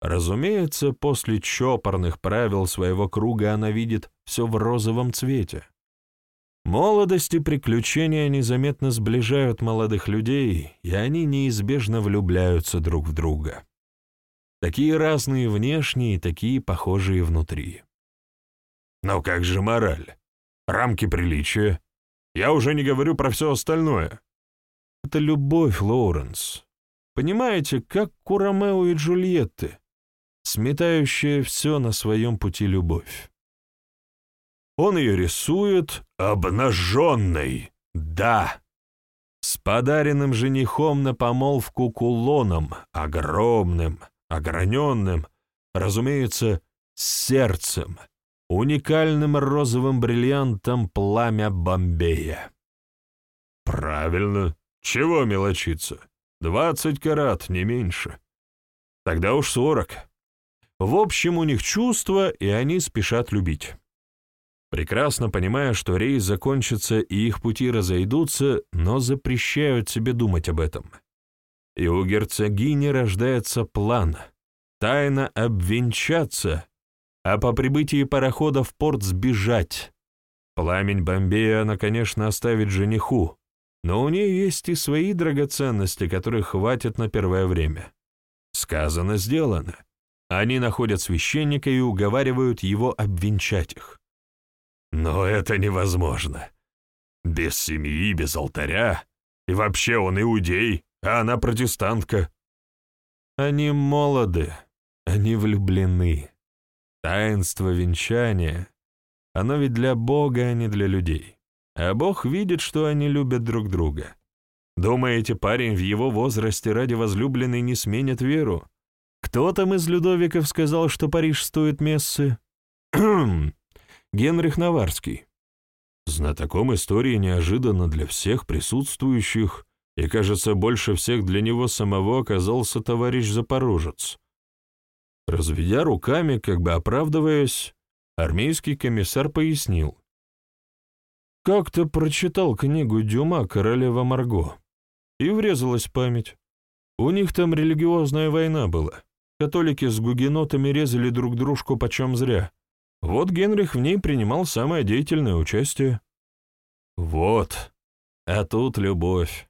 Разумеется, после чопорных правил своего круга она видит все в розовом цвете. Молодость и приключения незаметно сближают молодых людей, и они неизбежно влюбляются друг в друга. Такие разные внешние, такие похожие внутри. Но как же мораль? Рамки приличия? Я уже не говорю про все остальное. Это любовь, Лоуренс. Понимаете, как у Ромео и Джульетты, сметающая все на своем пути любовь. Он ее рисует обнаженной, да, с подаренным женихом на помолвку кулоном, огромным, ограненным, разумеется, сердцем, уникальным розовым бриллиантом пламя Бомбея. Правильно. Чего мелочиться? Двадцать карат, не меньше. Тогда уж сорок. В общем, у них чувства, и они спешат любить. Прекрасно понимая, что рейс закончится и их пути разойдутся, но запрещают себе думать об этом. И у герцогини рождается план — тайно обвенчаться, а по прибытии парохода в порт сбежать. Пламень Бомбея она, конечно, оставит жениху, но у нее есть и свои драгоценности, которых хватит на первое время. Сказано, сделано. Они находят священника и уговаривают его обвенчать их. Но это невозможно. Без семьи, без алтаря. И вообще он иудей, а она протестантка. Они молоды, они влюблены. Таинство венчания, оно ведь для Бога, а не для людей. А Бог видит, что они любят друг друга. Думаете, парень в его возрасте ради возлюбленной не сменит веру? Кто там из Людовиков сказал, что Париж стоит мессы? Генрих Наварский. Знатоком истории неожиданно для всех присутствующих, и, кажется, больше всех для него самого оказался товарищ Запорожец. Разведя руками, как бы оправдываясь, армейский комиссар пояснил. Как-то прочитал книгу Дюма «Королева Марго» и врезалась память. У них там религиозная война была. Католики с гугенотами резали друг дружку почем зря. Вот Генрих в ней принимал самое деятельное участие. Вот, а тут любовь.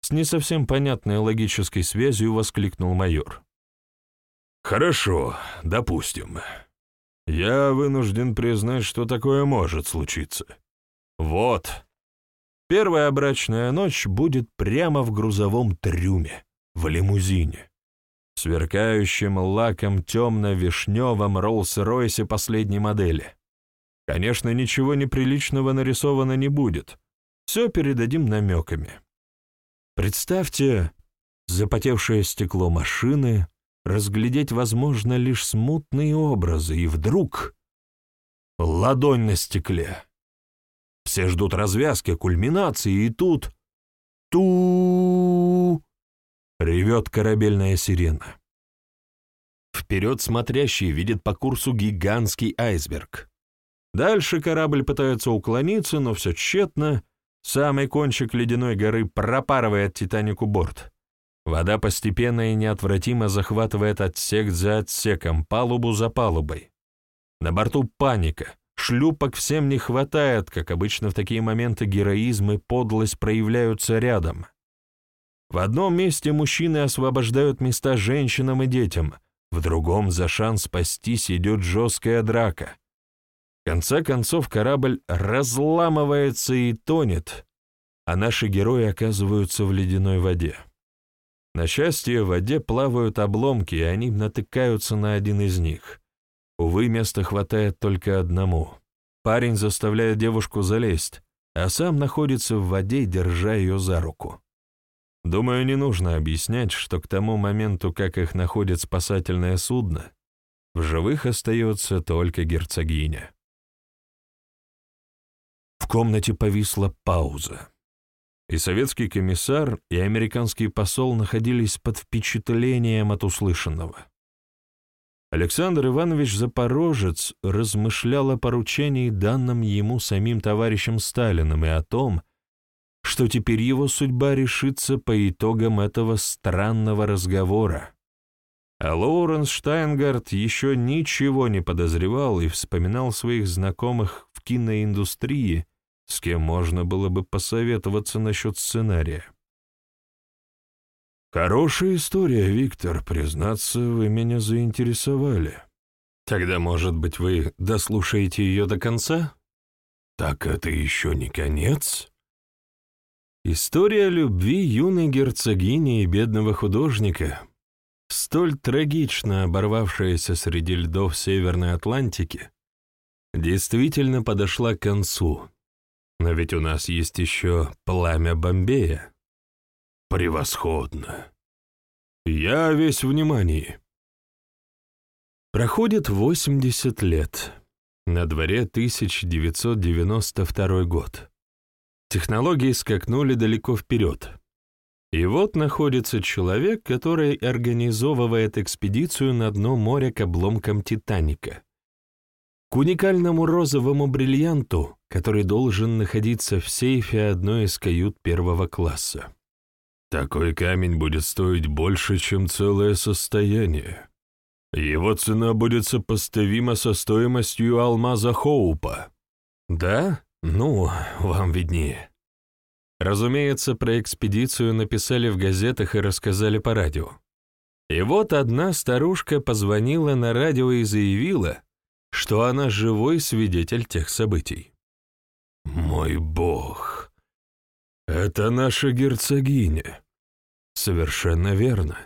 С не совсем понятной логической связью воскликнул майор. Хорошо, допустим. Я вынужден признать, что такое может случиться. Вот. Первая брачная ночь будет прямо в грузовом трюме, в лимузине сверкающим лаком темно-вишневом Роллс-Ройсе последней модели. Конечно, ничего неприличного нарисовано не будет. Все передадим намеками. Представьте, запотевшее стекло машины, разглядеть возможно лишь смутные образы, и вдруг ладонь на стекле. Все ждут развязки, кульминации, и тут... ту Ревет корабельная сирена. Вперед смотрящий видит по курсу гигантский айсберг. Дальше корабль пытается уклониться, но все тщетно. Самый кончик ледяной горы пропарывает «Титанику» борт. Вода постепенно и неотвратимо захватывает отсек за отсеком, палубу за палубой. На борту паника. Шлюпок всем не хватает, как обычно в такие моменты героизм и подлость проявляются рядом. В одном месте мужчины освобождают места женщинам и детям, в другом за шанс спастись идет жесткая драка. В конце концов корабль разламывается и тонет, а наши герои оказываются в ледяной воде. На счастье, в воде плавают обломки, и они натыкаются на один из них. Увы, места хватает только одному. Парень заставляет девушку залезть, а сам находится в воде, держа ее за руку. Думаю, не нужно объяснять, что к тому моменту, как их находит спасательное судно, в живых остается только герцогиня. В комнате повисла пауза. И советский комиссар, и американский посол находились под впечатлением от услышанного. Александр Иванович Запорожец размышлял о поручении, данном ему самим товарищем Сталиным, и о том, что теперь его судьба решится по итогам этого странного разговора. А Лоуренс Штайнгард еще ничего не подозревал и вспоминал своих знакомых в киноиндустрии, с кем можно было бы посоветоваться насчет сценария. «Хорошая история, Виктор, признаться, вы меня заинтересовали. Тогда, может быть, вы дослушаете ее до конца?» «Так это еще не конец?» История любви юной герцогини и бедного художника, столь трагично оборвавшаяся среди льдов Северной Атлантики, действительно подошла к концу. Но ведь у нас есть еще пламя Бомбея. Превосходно. Я весь внимание. Проходит 80 лет. На дворе 1992 год. Технологии скакнули далеко вперед. И вот находится человек, который организовывает экспедицию на дно моря к обломкам «Титаника». К уникальному розовому бриллианту, который должен находиться в сейфе одной из кают первого класса. Такой камень будет стоить больше, чем целое состояние. Его цена будет сопоставима со стоимостью алмаза Хоупа. Да? Ну, вам виднее. Разумеется, про экспедицию написали в газетах и рассказали по радио. И вот одна старушка позвонила на радио и заявила, что она живой свидетель тех событий. «Мой бог! Это наша герцогиня!» «Совершенно верно.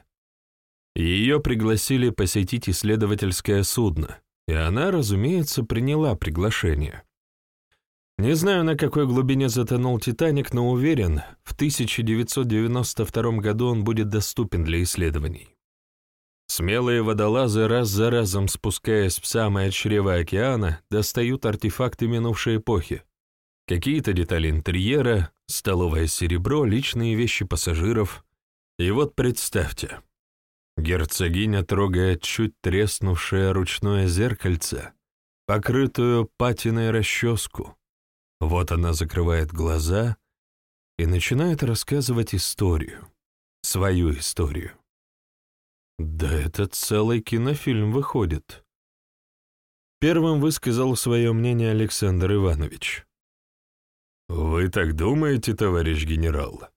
Ее пригласили посетить исследовательское судно, и она, разумеется, приняла приглашение. Не знаю, на какой глубине затонул «Титаник», но уверен, в 1992 году он будет доступен для исследований. Смелые водолазы, раз за разом спускаясь в самое чрево океана, достают артефакты минувшей эпохи. Какие-то детали интерьера, столовое серебро, личные вещи пассажиров. И вот представьте, герцогиня трогает чуть треснувшее ручное зеркальце, покрытую патиной расческу, вот она закрывает глаза и начинает рассказывать историю, свою историю. Да это целый кинофильм выходит. Первым высказал свое мнение Александр Иванович. «Вы так думаете, товарищ генерал?»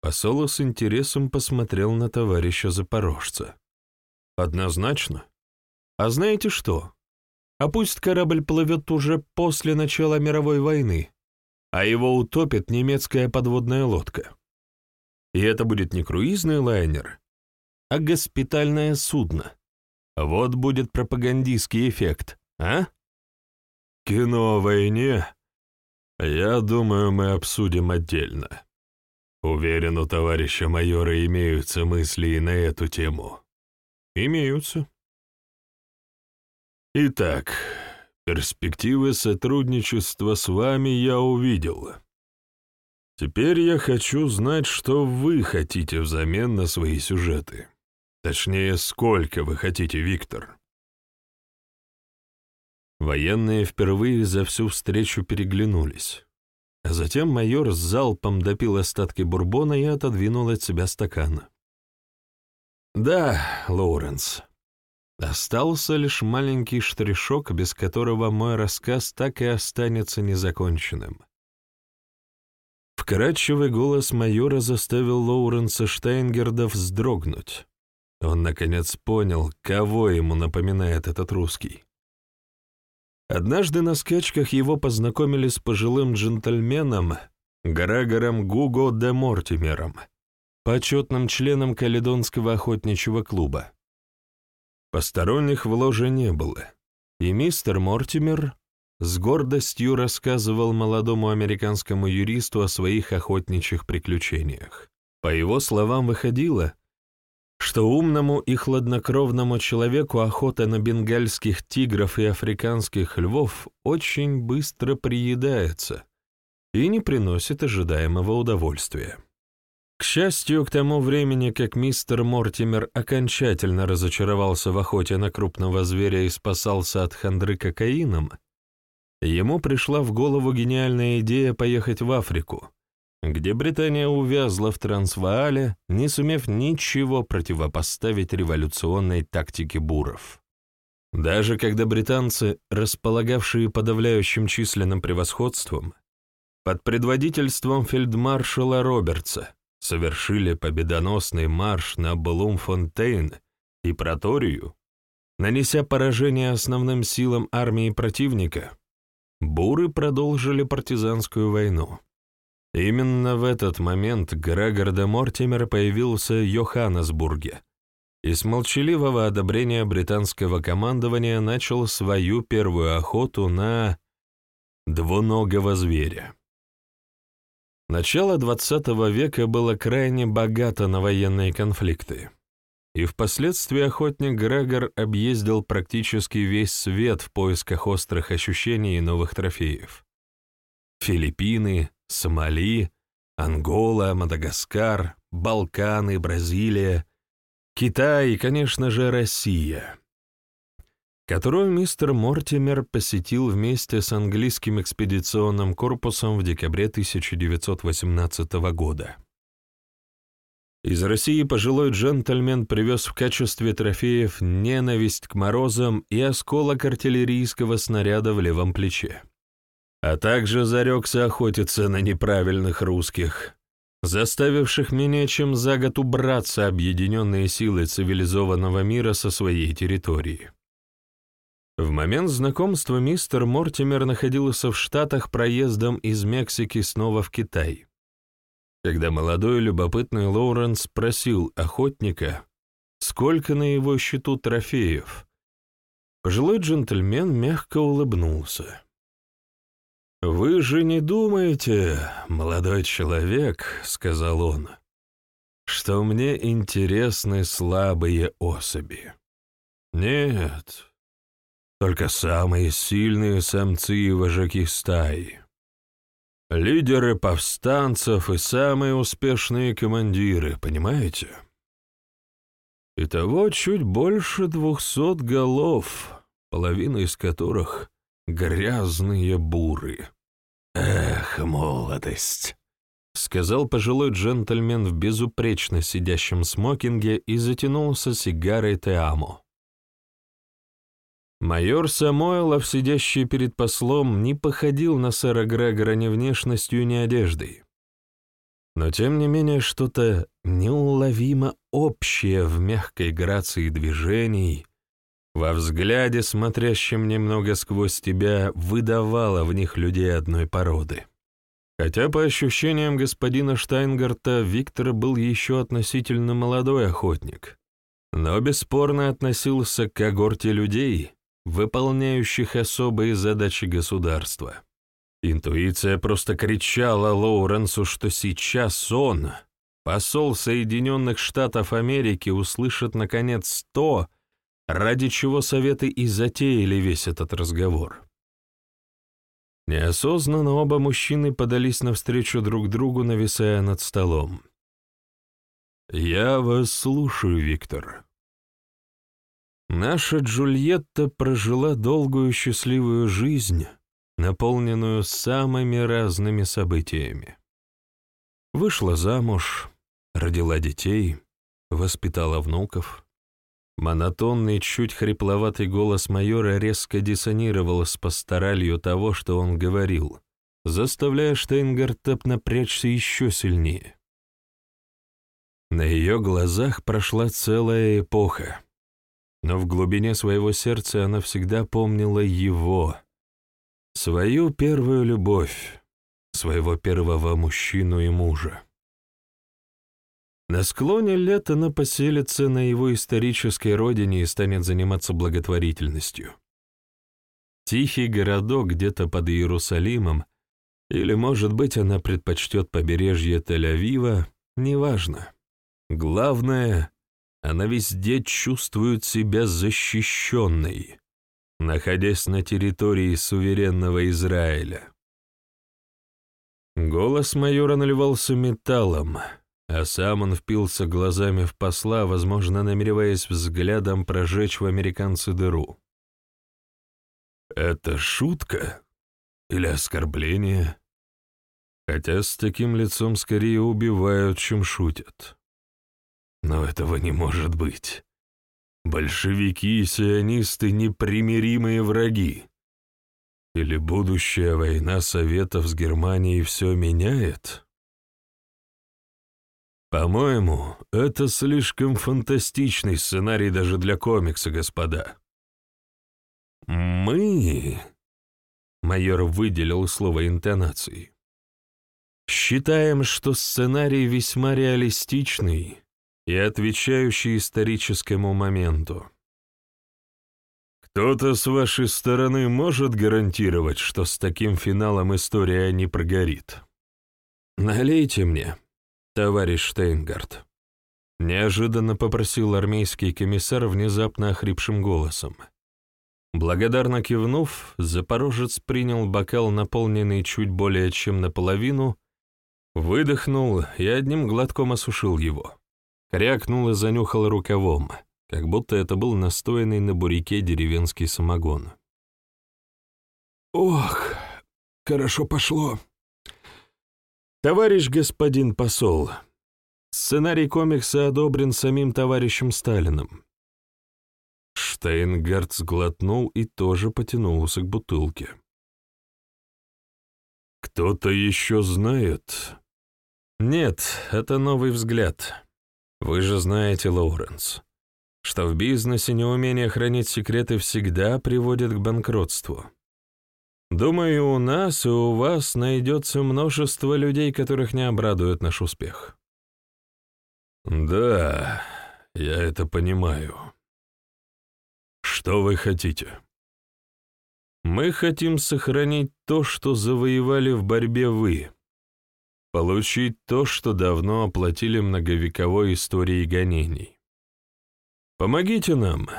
Посол с интересом посмотрел на товарища Запорожца. «Однозначно. А знаете что? А пусть корабль плывет уже после начала мировой войны, а его утопит немецкая подводная лодка. И это будет не круизный лайнер, а госпитальное судно. Вот будет пропагандистский эффект, а? Кино о войне, я думаю, мы обсудим отдельно. Уверен, у товарища майора имеются мысли и на эту тему. Имеются. Итак, перспективы сотрудничества с вами я увидел. Теперь я хочу знать, что вы хотите взамен на свои сюжеты. Точнее, сколько вы хотите, Виктор?» Военные впервые за всю встречу переглянулись. А затем майор с залпом допил остатки бурбона и отодвинул от себя стакан. «Да, Лоуренс, остался лишь маленький штришок, без которого мой рассказ так и останется незаконченным». Вкрадчивый голос майора заставил Лоуренса Штайнгерда вздрогнуть. Он, наконец, понял, кого ему напоминает этот русский. Однажды на скачках его познакомили с пожилым джентльменом Грегором Гуго де Мортимером, почетным членом Каледонского охотничьего клуба. Посторонних в ложе не было, и мистер Мортимер с гордостью рассказывал молодому американскому юристу о своих охотничьих приключениях. По его словам, выходило — что умному и хладнокровному человеку охота на бенгальских тигров и африканских львов очень быстро приедается и не приносит ожидаемого удовольствия. К счастью, к тому времени, как мистер Мортимер окончательно разочаровался в охоте на крупного зверя и спасался от хандры кокаином, ему пришла в голову гениальная идея поехать в Африку, где Британия увязла в Трансваале, не сумев ничего противопоставить революционной тактике буров. Даже когда британцы, располагавшие подавляющим численным превосходством, под предводительством фельдмаршала Робертса совершили победоносный марш на Блумфонтейн и Проторию, нанеся поражение основным силам армии противника, буры продолжили партизанскую войну. Именно в этот момент Грегор де Мортимер появился в Йоханнесбурге и с молчаливого одобрения британского командования начал свою первую охоту на двуногого зверя. Начало XX века было крайне богато на военные конфликты, и впоследствии охотник Грегор объездил практически весь свет в поисках острых ощущений и новых трофеев. Филиппины, Сомали, Ангола, Мадагаскар, Балканы, Бразилия, Китай и, конечно же, Россия, которую мистер Мортимер посетил вместе с английским экспедиционным корпусом в декабре 1918 года. Из России пожилой джентльмен привез в качестве трофеев ненависть к морозам и осколок артиллерийского снаряда в левом плече а также зарекся охотиться на неправильных русских, заставивших менее чем за год убраться объединенные силы цивилизованного мира со своей территории. В момент знакомства мистер Мортимер находился в Штатах проездом из Мексики снова в Китай. Когда молодой любопытный Лоуренс спросил охотника, сколько на его счету трофеев, пожилой джентльмен мягко улыбнулся. «Вы же не думаете, молодой человек, — сказал он, — что мне интересны слабые особи? Нет, только самые сильные самцы и вожаки стаи, лидеры повстанцев и самые успешные командиры, понимаете? Итого чуть больше двухсот голов, половина из которых — грязные буры. «Эх, молодость!» — сказал пожилой джентльмен в безупречно сидящем смокинге и затянулся сигарой Теамо. Майор Самойлов, сидящий перед послом, не походил на сэра Грегора ни внешностью, ни одеждой. Но тем не менее что-то неуловимо общее в мягкой грации движений — во взгляде, смотрящем немного сквозь тебя, выдавало в них людей одной породы. Хотя, по ощущениям господина Штайнгарта, Виктор был еще относительно молодой охотник, но бесспорно относился к когорте людей, выполняющих особые задачи государства. Интуиция просто кричала Лоуренсу, что сейчас он, посол Соединенных Штатов Америки, услышит, наконец, то, ради чего советы и затеяли весь этот разговор. Неосознанно оба мужчины подались навстречу друг другу, нависая над столом. «Я вас слушаю, Виктор», Наша Джульетта прожила долгую счастливую жизнь, наполненную самыми разными событиями. Вышла замуж, родила детей, воспитала внуков. Монотонный, чуть хрипловатый голос майора резко диссонировал с пасторалью того, что он говорил, заставляя Штейнгартеп напрячься еще сильнее. На ее глазах прошла целая эпоха, но в глубине своего сердца она всегда помнила его, свою первую любовь, своего первого мужчину и мужа. На склоне лет она поселится на его исторической родине и станет заниматься благотворительностью. Тихий городок где-то под Иерусалимом, или, может быть, она предпочтет побережье Тель-Авива, неважно. Главное, она везде чувствует себя защищенной, находясь на территории суверенного Израиля. Голос майора наливался металлом — а сам он впился глазами в посла, возможно, намереваясь взглядом прожечь в американце дыру. «Это шутка или оскорбление?» Хотя с таким лицом скорее убивают, чем шутят. Но этого не может быть. Большевики и сионисты — непримиримые враги. Или будущая война Советов с Германией все меняет? По-моему, это слишком фантастичный сценарий даже для комикса, господа. Мы... Майор выделил слово интонацией. Считаем, что сценарий весьма реалистичный и отвечающий историческому моменту. Кто-то с вашей стороны может гарантировать, что с таким финалом история не прогорит? Налейте мне, товарищ Штейнгард», — неожиданно попросил армейский комиссар внезапно охрипшим голосом. Благодарно кивнув, запорожец принял бокал, наполненный чуть более чем наполовину, выдохнул и одним глотком осушил его. Крякнул и занюхал рукавом, как будто это был настоянный на бурике деревенский самогон. «Ох, хорошо пошло», Товарищ господин посол, сценарий комикса одобрен самим товарищем Сталиным. Штейнгард сглотнул и тоже потянулся к бутылке. «Кто-то еще знает?» «Нет, это новый взгляд. Вы же знаете, Лоуренс, что в бизнесе неумение хранить секреты всегда приводит к банкротству. Думаю, у нас и у вас найдется множество людей, которых не обрадует наш успех. Да, я это понимаю. Что вы хотите? Мы хотим сохранить то, что завоевали в борьбе вы. Получить то, что давно оплатили многовековой историей гонений. Помогите нам,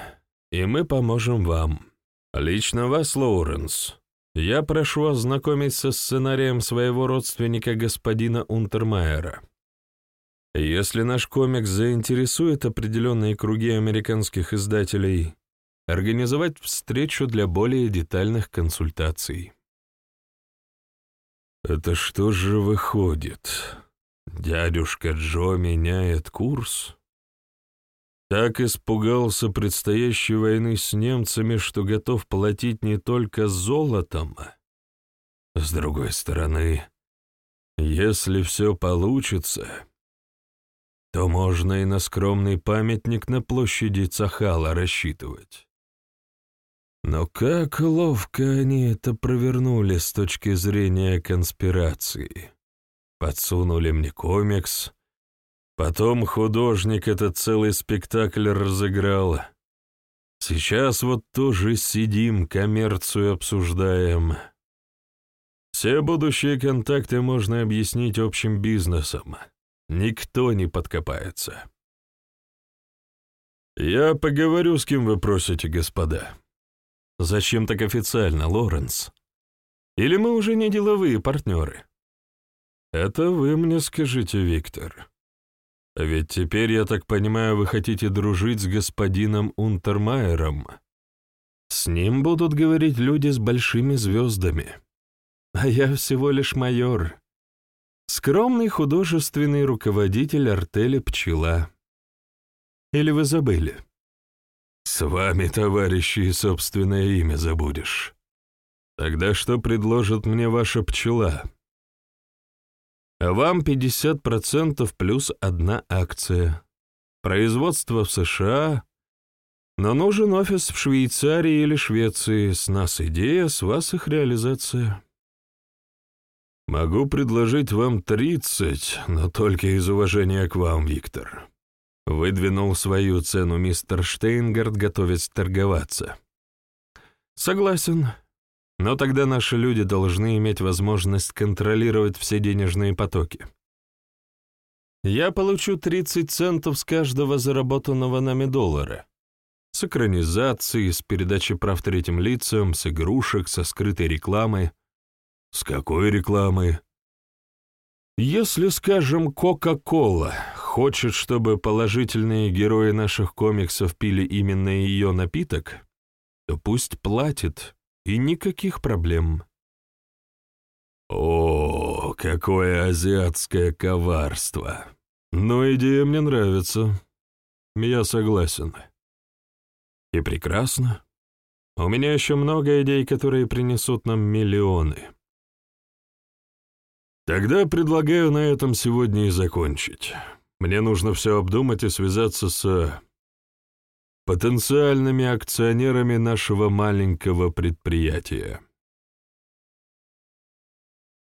и мы поможем вам. Лично вас, Лоуренс, я прошу ознакомить со сценарием своего родственника господина Унтермайера. Если наш комикс заинтересует определенные круги американских издателей, организовать встречу для более детальных консультаций. Это что же выходит? Дядюшка Джо меняет курс? Так испугался предстоящей войны с немцами, что готов платить не только золотом. С другой стороны, если все получится, то можно и на скромный памятник на площади Цахала рассчитывать. Но как ловко они это провернули с точки зрения конспирации. Подсунули мне комикс, Потом художник этот целый спектакль разыграл. Сейчас вот тоже сидим, коммерцию обсуждаем. Все будущие контакты можно объяснить общим бизнесом. Никто не подкопается. Я поговорю, с кем вы просите, господа. Зачем так официально, Лоренс? Или мы уже не деловые партнеры? Это вы мне скажите, Виктор. А ведь теперь, я так понимаю, вы хотите дружить с господином Унтермайером. С ним будут говорить люди с большими звездами. А я всего лишь майор. Скромный художественный руководитель артели «Пчела». Или вы забыли? С вами, товарищи, и собственное имя забудешь. Тогда что предложит мне ваша пчела? Вам 50% плюс одна акция. Производство в США, но нужен офис в Швейцарии или Швеции. С нас идея, с вас их реализация. Могу предложить вам 30, но только из уважения к вам, Виктор. Выдвинул свою цену мистер Штейнгард, готовясь торговаться. Согласен. Но тогда наши люди должны иметь возможность контролировать все денежные потоки. Я получу 30 центов с каждого заработанного нами доллара. С экранизации, с передачи прав третьим лицам, с игрушек, со скрытой рекламой. С какой рекламы? Если, скажем, Кока-Кола хочет, чтобы положительные герои наших комиксов пили именно ее напиток, то пусть платит, и никаких проблем. О, какое азиатское коварство! Но идея мне нравится. Я согласен. И прекрасно. У меня еще много идей, которые принесут нам миллионы. Тогда предлагаю на этом сегодня и закончить. Мне нужно все обдумать и связаться с потенциальными акционерами нашего маленького предприятия.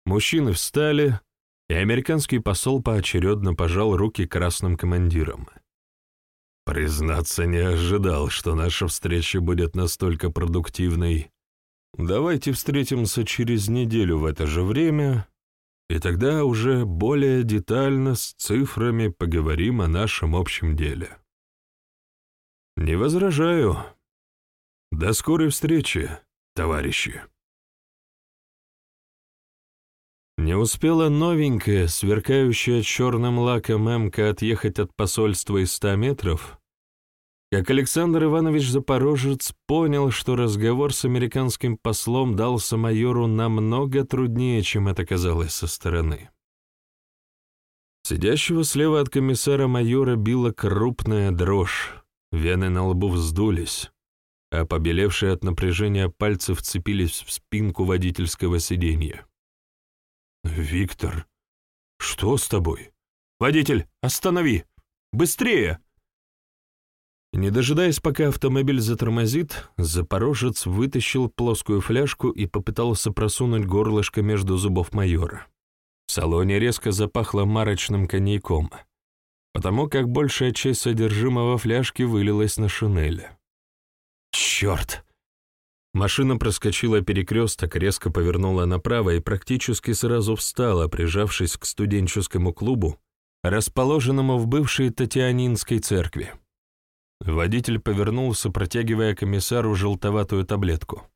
Мужчины встали, и американский посол поочередно пожал руки красным командирам. Признаться, не ожидал, что наша встреча будет настолько продуктивной. Давайте встретимся через неделю в это же время и тогда уже более детально с цифрами поговорим о нашем общем деле. Не возражаю. До скорой встречи, товарищи. Не успела новенькая, сверкающая черным лаком эмка отъехать от посольства из ста метров, как Александр Иванович Запорожец понял, что разговор с американским послом дался майору намного труднее, чем это казалось со стороны. Сидящего слева от комиссара майора била крупная дрожь, вены на лбу вздулись, а побелевшие от напряжения пальцы вцепились в спинку водительского сиденья. «Виктор, что с тобой? Водитель, останови! Быстрее!» Не дожидаясь, пока автомобиль затормозит, запорожец вытащил плоскую фляжку и попытался просунуть горлышко между зубов майора. В салоне резко запахло марочным коньяком, потому как большая часть содержимого фляжки вылилась на шинель. «Черт!» Машина проскочила перекресток, резко повернула направо и практически сразу встала, прижавшись к студенческому клубу, расположенному в бывшей Татьянинской церкви. Водитель повернулся, протягивая комиссару желтоватую таблетку.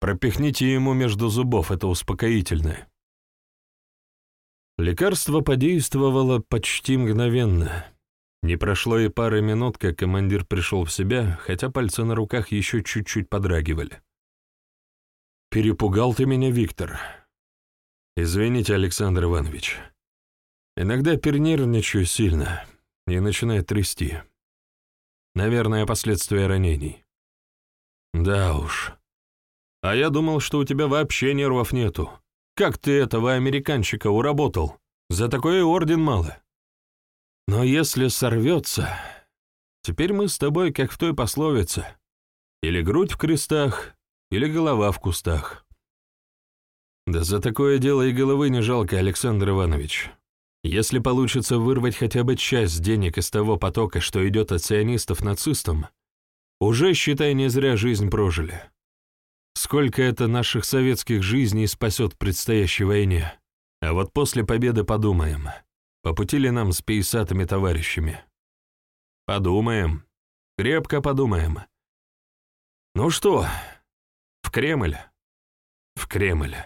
«Пропихните ему между зубов, это успокоительное». Лекарство подействовало почти мгновенно. Не прошло и пары минут, как командир пришел в себя, хотя пальцы на руках еще чуть-чуть подрагивали. «Перепугал ты меня, Виктор. Извините, Александр Иванович. Иногда пернервничаю сильно и начинает трясти. Наверное, последствия ранений. Да уж. А я думал, что у тебя вообще нервов нету. Как ты этого американчика уработал? За такое орден мало. Но если сорвется, теперь мы с тобой как в той пословице. Или грудь в крестах, или голова в кустах. Да за такое дело и головы не жалко, Александр Иванович. Если получится вырвать хотя бы часть денег из того потока, что идет от сионистов нацистам, уже, считай, не зря жизнь прожили. Сколько это наших советских жизней спасет в предстоящей войне? А вот после победы подумаем, по пути ли нам с пейсатыми товарищами. Подумаем, крепко подумаем. Ну что, в Кремль? В Кремль.